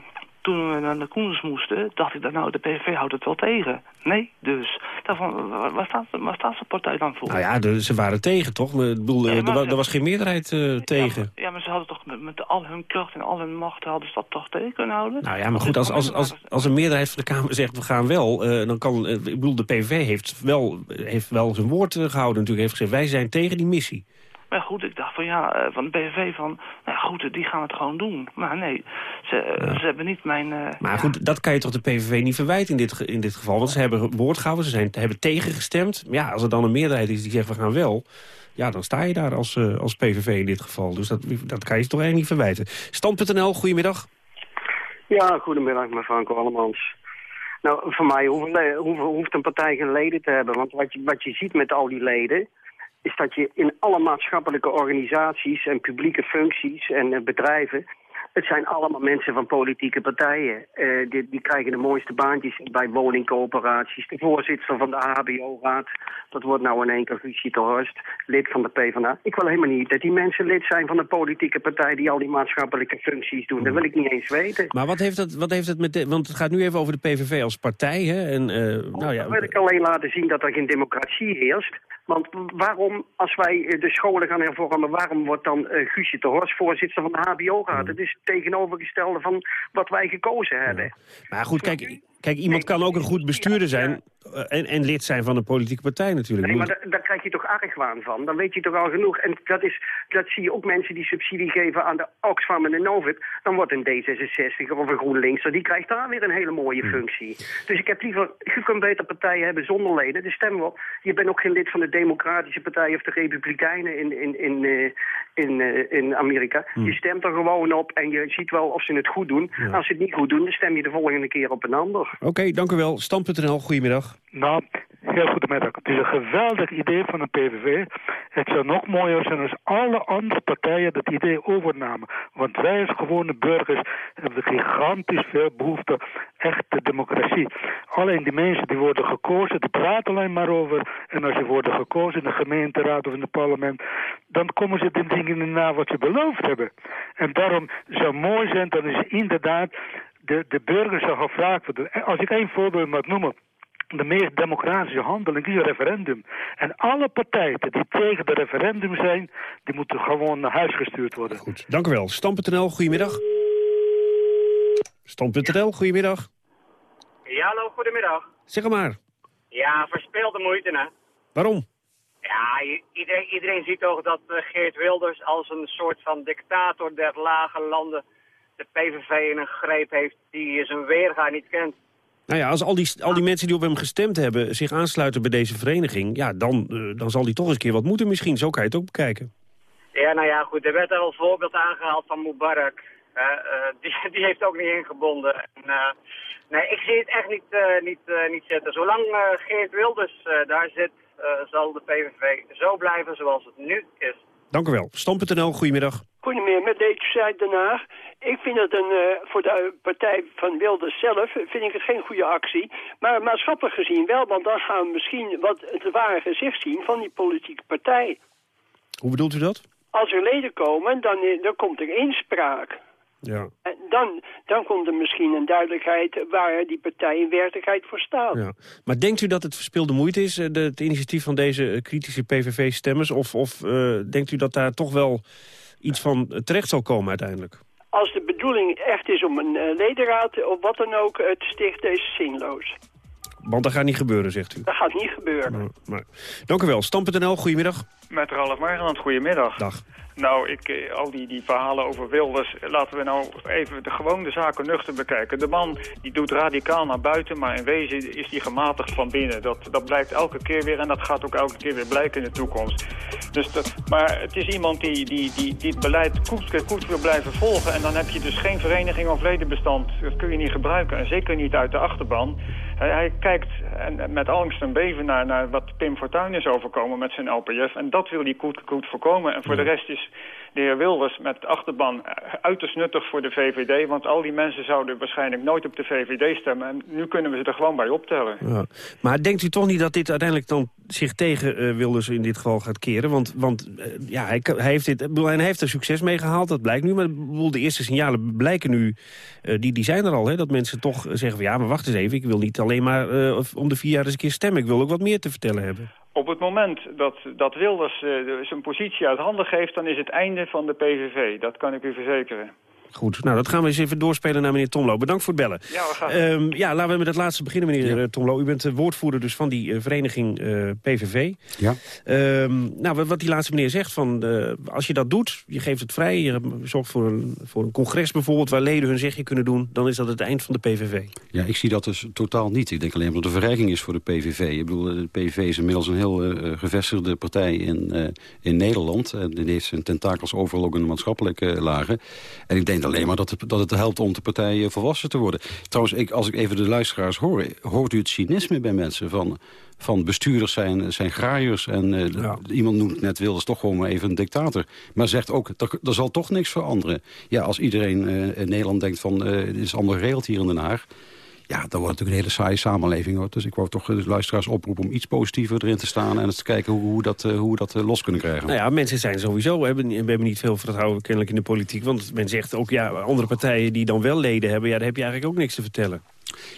toen we naar de Koenders moesten, dacht ik dat nou, de PVV houdt het wel tegen. Nee, dus. Daarvan, waar, staat, waar staat partij dan voor? Nou ja, de- ze waren tegen, toch? Ik bedoel, eh, maar er, er was geen meerderheid eh, tegen. Ja, maar ze hadden toch met, met al hun kracht en al hun macht hadden ze dat toch tegen kunnen houden? Nou ja, maar goed, als, als, als, als een meerderheid van de Kamer zegt we gaan wel, eh, dan kan, ik bedoel, de PVV heeft wel, heeft wel zijn woord eh, gehouden natuurlijk, heeft gezegd wij zijn tegen die missie. Maar goed, ik dacht van ja, eh, van de PVV van, nou goed, die gaan het gewoon doen. Maar nee, ze, eh, ze hebben niet mijn... eh, Maar goed, dat kan je toch de PVV niet verwijten in dit, in dit geval, want ze hebben woord gehouden, ze zijn, hebben tegengestemd. Ja, als er dan een meerderheid is die zegt we gaan wel, ja, dan sta je daar als, eh, als PVV in dit geval. Dus dat, dat kan je toch eigenlijk niet verwijten. Stand.nl, goedemiddag. Ja, goedemiddag mevrouw Korlemans. Nou, voor mij hoeft, hoeft een partij geen leden te hebben. Want wat je, wat je ziet met al die leden... is dat je in alle maatschappelijke organisaties en publieke functies en eh, bedrijven... het zijn allemaal mensen van politieke partijen. Eh, die, die krijgen de mooiste baantjes bij woningcoöperaties. De voorzitter van de HBO-raad, dat wordt nou in één keer Guusje Horst, lid van de PvdA. Ik wil helemaal niet dat die mensen lid zijn van een politieke partij... die al die maatschappelijke functies doen. Dat wil ik niet eens weten. Maar wat heeft het, wat heeft het met, de, want het gaat nu even over de PVV als partij, hè? En, eh, nou ja, Dan wil ik alleen laten zien dat er geen democratie heerst. Want waarom, als wij eh, de scholen gaan hervormen, waarom wordt dan eh, Guusje de Horst voorzitter van de HBO-raad? Het is het tegenovergestelde van wat wij gekozen hebben. Maar goed, kijk, kijk iemand kan ook een goed bestuurder zijn eh, en, en lid zijn van een politieke partij natuurlijk. Nee, maar da- daar krijg je toch argwaan van. Dan weet je toch al genoeg. En dat, is, dat zie je ook mensen die subsidie geven aan de Oxfam en de Novib. Dan wordt een D66 of een GroenLinkser, die krijgt daar weer een hele mooie functie. Dus ik heb liever, je kunt beter partijen hebben zonder leden. Dus stem op. Je bent ook geen lid van de Democratische Partij of de Republikeinen in, in, in, eh, in, eh, in Amerika. Je stemt er gewoon op en je ziet wel of ze het goed doen. Als ze het niet goed doen, dan stem je de volgende keer op een ander. Oké, dank u wel. Stand.nl, goedemiddag. Nou, heel goedemiddag. Het is een geweldig idee van de PVV. Het zou nog mooier zijn als alle andere partijen dat idee overnamen. Want wij als gewone burgers hebben gigantisch veel behoefte echte democratie. Alleen die mensen die worden gekozen, die praten alleen maar over. En als ze worden gekozen in de gemeenteraad of in het parlement, dan komen ze de dingen na wat ze beloofd hebben. En daarom zou mooi zijn, dan is inderdaad de, de burgers zou gevraagd worden. En Als ik één voorbeeld mag noemen de meest democratische handeling is een referendum. En alle partijen die tegen de referendum zijn, die moeten gewoon naar huis gestuurd worden. Goed, dank u wel. Stam.nl, goedemiddag. Stam.nl, goedemiddag. Ja, hallo, goedemiddag. Zeg maar, Ja, verspeelde moeite, hè? waarom? Ja, iedereen, iedereen ziet toch dat eh, Geert Wilders als een soort van dictator der lage landen de PVV in een greep heeft die zijn weerga niet kent. Nou ja, als al die, al die mensen die op hem gestemd hebben zich aansluiten bij deze vereniging... ja, dan, eh, dan zal hij toch eens een keer wat moeten misschien. Zo kan je het ook bekijken. Ja, nou ja, goed, er werd al een voorbeeld aangehaald van Mubarak. Eh, die, *laughs* die heeft ook niet ingebonden. En, eh, nee, ik zie het echt niet, niet, niet zitten. Zolang Geert Wilders daar zit, zal de PVV zo blijven zoals het nu is. Dank u wel. Stam.nl, goedemiddag. Goedemiddag, met deze uit Den Haag. Ik vind het een, eh, voor de partij van Wilders zelf, vind ik het geen goede actie. Maar maatschappelijk gezien wel, want dan gaan we misschien wat het ware gezicht zien van die politieke partij. Hoe bedoelt u dat? Als er leden komen, dan, eh, dan komt er inspraak. Ja. En dan, dan komt er misschien een duidelijkheid waar die partij in werkelijkheid voor staat. Ja. Maar denkt u dat het verspilde moeite is, eh, de, het initiatief van deze eh, kritische PVV-stemmers? Of, of eh, denkt u dat daar toch wel iets van terecht zal komen uiteindelijk? als de bedoeling echt is om een uh, ledenraad of wat dan ook te stichten, is zinloos. Want dat gaat niet gebeuren, zegt u? Dat gaat niet gebeuren. Maar, Dank u wel. Stam.nl, goedemiddag. Met Ralf Margeland, goedemiddag. Dag. Nou, ik, eh, al die, die verhalen over Wilders, laten we nou even de gewone zaken nuchter bekijken. De man die doet radicaal naar buiten, maar in wezen is die gematigd van binnen. Dat, dat blijkt elke keer weer en dat gaat ook elke keer weer blijken in de toekomst. Dus maar het is iemand die, die, die, die het beleid koet, koet wil blijven volgen. En dan heb je dus geen vereniging of ledenbestand. Dat kun je niet gebruiken en zeker niet uit de achterban. Hij, hij kijkt en, met angst en beven naar, naar wat Pim Fortuyn is overkomen met zijn LPF. En dat wil hij koet, koet voorkomen. En voor de rest is de heer Wilders met achterban uiterst nuttig voor de VVD. Want al die mensen zouden waarschijnlijk nooit op de VVD stemmen. En nu kunnen we ze er gewoon bij optellen. Ja. Maar denkt u toch niet dat dit uiteindelijk dan zich tegen uh, Wilders in dit geval gaat keren? Want, want uh, ja, hij, heeft dit, hij heeft er succes mee gehaald, dat blijkt nu. Maar de eerste signalen blijken nu, uh, die, die zijn er al. Hè, dat mensen toch zeggen van ja, maar wacht eens even. Ik wil niet alleen maar om de vier jaar eens een keer stemmen. Ik wil ook wat meer te vertellen hebben. Op het moment dat, dat Wilders zijn positie uit handen geeft... dan is het einde van de PVV. Dat kan ik u verzekeren. Goed, nou dat gaan we eens even doorspelen naar meneer Tomlo. Bedankt voor het bellen. Ja, we gaan. Um, ja, laten we met het laatste beginnen, meneer ja. Tomlo. U bent de woordvoerder dus van die uh, vereniging uh, PVV. Ja. Um, nou, wat die laatste meneer zegt, van, uh, als je dat doet, je geeft het vrij... je zorgt voor een, voor een congres bijvoorbeeld waar leden hun zegje kunnen doen... dan is dat het eind van de PVV. Ja, ik zie dat dus totaal niet. Ik denk alleen dat het een verrijking is voor de PVV. Ik bedoel, de PVV is inmiddels een heel gevestigde partij in, in Nederland. En die heeft zijn tentakels overal ook in de maatschappelijke lagen. En ik denk alleen maar dat het, dat het helpt om de partij volwassen te worden. Trouwens, ik, als ik even de luisteraars hoor... hoort u het cynisme bij mensen van, van bestuurders zijn, zijn graaiers... en uh, ja. iemand noemt net Wilders toch gewoon maar even een dictator... maar zegt ook, er, zal toch niks veranderen. Ja, als iedereen uh, in Nederland denkt van... Uh, dit is allemaal geregeld hier in Den Haag... Ja, dan wordt natuurlijk een hele saaie samenleving. Hoor. Dus ik wou toch de luisteraars oproepen om iets positiever erin te staan... en eens te kijken hoe, hoe, dat, hoe we dat los kunnen krijgen. Nou ja, mensen zijn sowieso... We hebben, we hebben niet veel vertrouwen kennelijk in de politiek. Want men zegt ook, ja, andere partijen die dan wel leden hebben... ja, daar heb je eigenlijk ook niks te vertellen.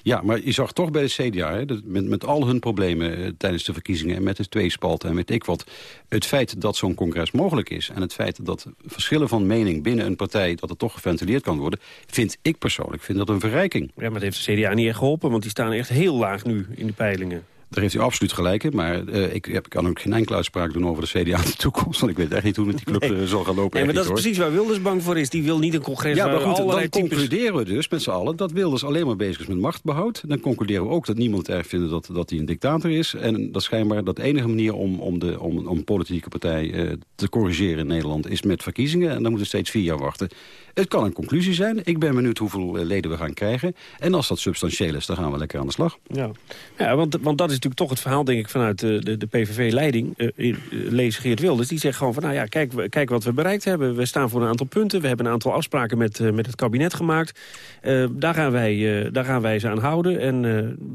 Ja, maar je zag toch bij de CDA, hè, met, met al hun problemen uh, tijdens de verkiezingen... en met de tweespalten en weet ik wat... het feit dat zo'n congres mogelijk is... en het feit dat verschillen van mening binnen een partij... dat het toch geventileerd kan worden... vind ik persoonlijk vind dat een verrijking. Ja, maar dat heeft de CDA niet echt geholpen... want die staan echt heel laag nu in de peilingen. Daar heeft u absoluut gelijk in. Maar uh, ik heb, kan ook geen enkele uitspraak doen over de CDA in de toekomst. Want ik weet echt niet hoe met die club nee. uh, zal gaan lopen. Nee, maar dat niet, is precies waar Wilders bang voor is. Die wil niet een congres ja, waar maar goed, dan types... concluderen we dus met z'n allen dat Wilders alleen maar bezig is met machtsbehoud. Dan concluderen we ook dat niemand erg vindt dat, dat hij een dictator is. En dat schijnbaar dat de enige manier om, om, de, om, om een politieke partij uh, te corrigeren in Nederland is met verkiezingen. En dan moeten we steeds vier jaar wachten. Het kan een conclusie zijn. Ik ben benieuwd hoeveel leden we gaan krijgen. En als dat substantieel is, dan gaan we lekker aan de slag. Ja, ja want, want dat is natuurlijk toch het verhaal, denk ik, vanuit de, de, de PVV-leiding. Uh, lees Geert Wilders, die zegt gewoon van... nou ja, kijk, kijk wat we bereikt hebben. We staan voor een aantal punten. We hebben een aantal afspraken met, uh, met het kabinet gemaakt. Uh, daar, gaan wij, daar gaan wij ze aan houden. En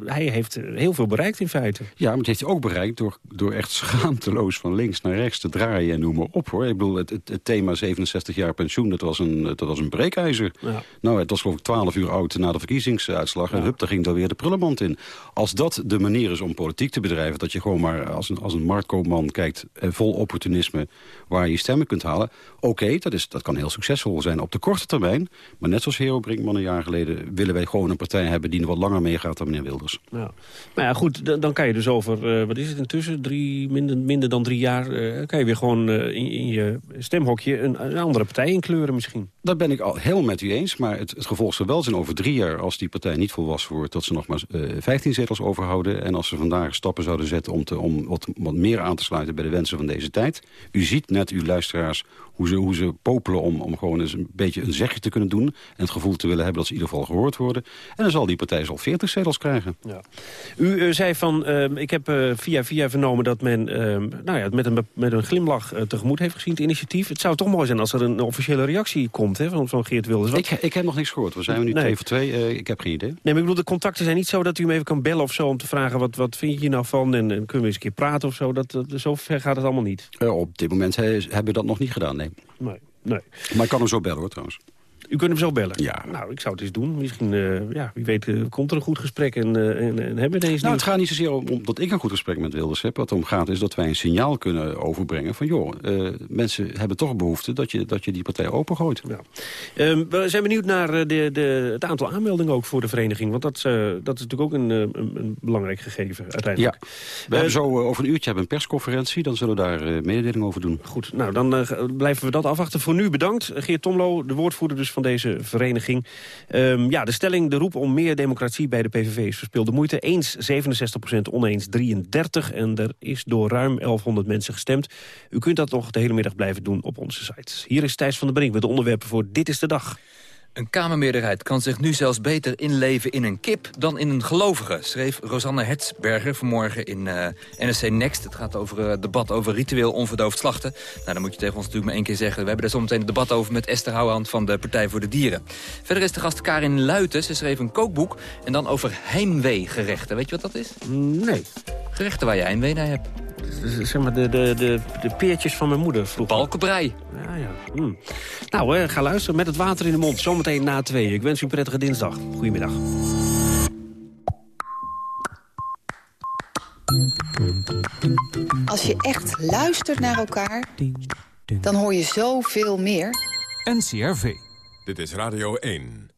hij heeft heel veel bereikt in feite. Ja, maar het heeft hij ook bereikt door, door echt schaamteloos van links naar rechts te draaien en noem maar op. hoor. Ik bedoel, het, het, het thema 67 jaar pensioen, dat was een... Dat was een breekijzer. Ja. Nou, het was geloof ik 12 uur oud na de verkiezingsuitslag. Ja. En hup, daar ging dan weer de prullenmand in. Als dat de manier is om politiek te bedrijven... dat je gewoon maar als een, als een marktkoopman kijkt... Eh, vol opportunisme waar je stemmen kunt halen... oké, okay, dat, is, dat kan heel succesvol zijn op de korte termijn. Maar net zoals Hero Brinkman een jaar geleden... willen wij gewoon een partij hebben die wat langer meegaat dan meneer Wilders. Ja. Nou ja, goed, dan, kan je dus over... Uh, wat is het intussen? Drie, minder, minder dan drie jaar... Uh, kan je weer gewoon uh, in, in, je stemhokje een, een andere partij inkleuren misschien. Dat ben ik al heel met u eens, maar het, het gevolg zal wel zijn over drie jaar... als die partij niet volwassen wordt, dat ze nog maar uh, 15 zetels overhouden... en als ze vandaag stappen zouden zetten om, te, om wat, wat meer aan te sluiten... bij de wensen van deze tijd. U ziet net, uw luisteraars, hoe ze, hoe ze popelen om, om gewoon eens een beetje een zegje te kunnen doen... en het gevoel te willen hebben dat ze in ieder geval gehoord worden. En dan zal die partij al 40 zetels krijgen. Ja. U uh, zei van, uh, ik heb uh, via via vernomen dat men nou ja, met, een, met een glimlach tegemoet heeft gezien het initiatief. Het zou toch mooi zijn als er een officiële reactie komt hè, van, van Geert Wilders. Ik, ik heb nog niks gehoord. We zijn we nu nee. twee voor twee. ik heb geen idee. Nee, maar ik bedoel, de contacten zijn niet zo dat u hem even kan bellen of zo... om te vragen, wat, wat vind je hier nou van? En, en kunnen we eens een keer praten of zo? Dat, dat, zo ver gaat het allemaal niet. op dit moment he, hebben we dat nog niet gedaan, nee. Nee. Nee. Maar ik kan hem zo bellen hoor trouwens. U kunt hem zo bellen? Ja. Nou, ik zou het eens doen. Misschien, eh, ja, wie weet, eh, komt er een goed gesprek en, eh, en, en hebben we deze Nou, het gaat niet zozeer om, om dat ik een goed gesprek met Wilders heb. Wat het om gaat is dat wij een signaal kunnen overbrengen van... joh, mensen hebben toch behoefte dat je, dat je die partij opengooit. Ja. Ehm, we zijn benieuwd naar de, de, het aantal aanmeldingen ook voor de vereniging. Want dat, is, dat is natuurlijk ook een, een, een belangrijk gegeven uiteindelijk. Ja, we hebben zo over een uurtje hebben een persconferentie. Dan zullen we daar eh, mededeling over doen. Goed, nou dan blijven we dat afwachten. Voor nu bedankt. Geert Tomlo, de woordvoerder dus van deze vereniging. Ehm, ja, de stelling, de roep om meer democratie bij de PVV is verspeelde moeite. Eens 67% oneens 33. En er is door ruim 1100 mensen gestemd. U kunt dat nog de hele middag blijven doen op onze site. Hier is Thijs van der Brink met de onderwerpen voor Dit is de Dag. Een Kamermeerderheid kan zich nu zelfs beter inleven in een kip dan in een gelovige, schreef Rosanne Hertzberger vanmorgen in uh, NSC Next. Het gaat over het uh, debat over ritueel onverdoofd slachten. Nou, dan moet je tegen ons natuurlijk maar één keer zeggen. We hebben er zometeen een debat over met Esther Houwehand van de Partij voor de Dieren. Verder is de gast Karin Luiten. Ze schreef een kookboek en dan over heimwee-gerechten. Weet je wat dat is? Nee. Gerechten waar je heimwee naar hebt. Zeg maar de, de, de, de peertjes van mijn moeder vroeger. Balkenbrei. Ja, ja. Hm. Nou, uh, ga luisteren met het water in de mond. Zometeen na twee. Ik wens u een prettige dinsdag. Goedemiddag. Als je echt luistert naar elkaar, dan hoor je zoveel meer. NCRV. Dit is Radio 1.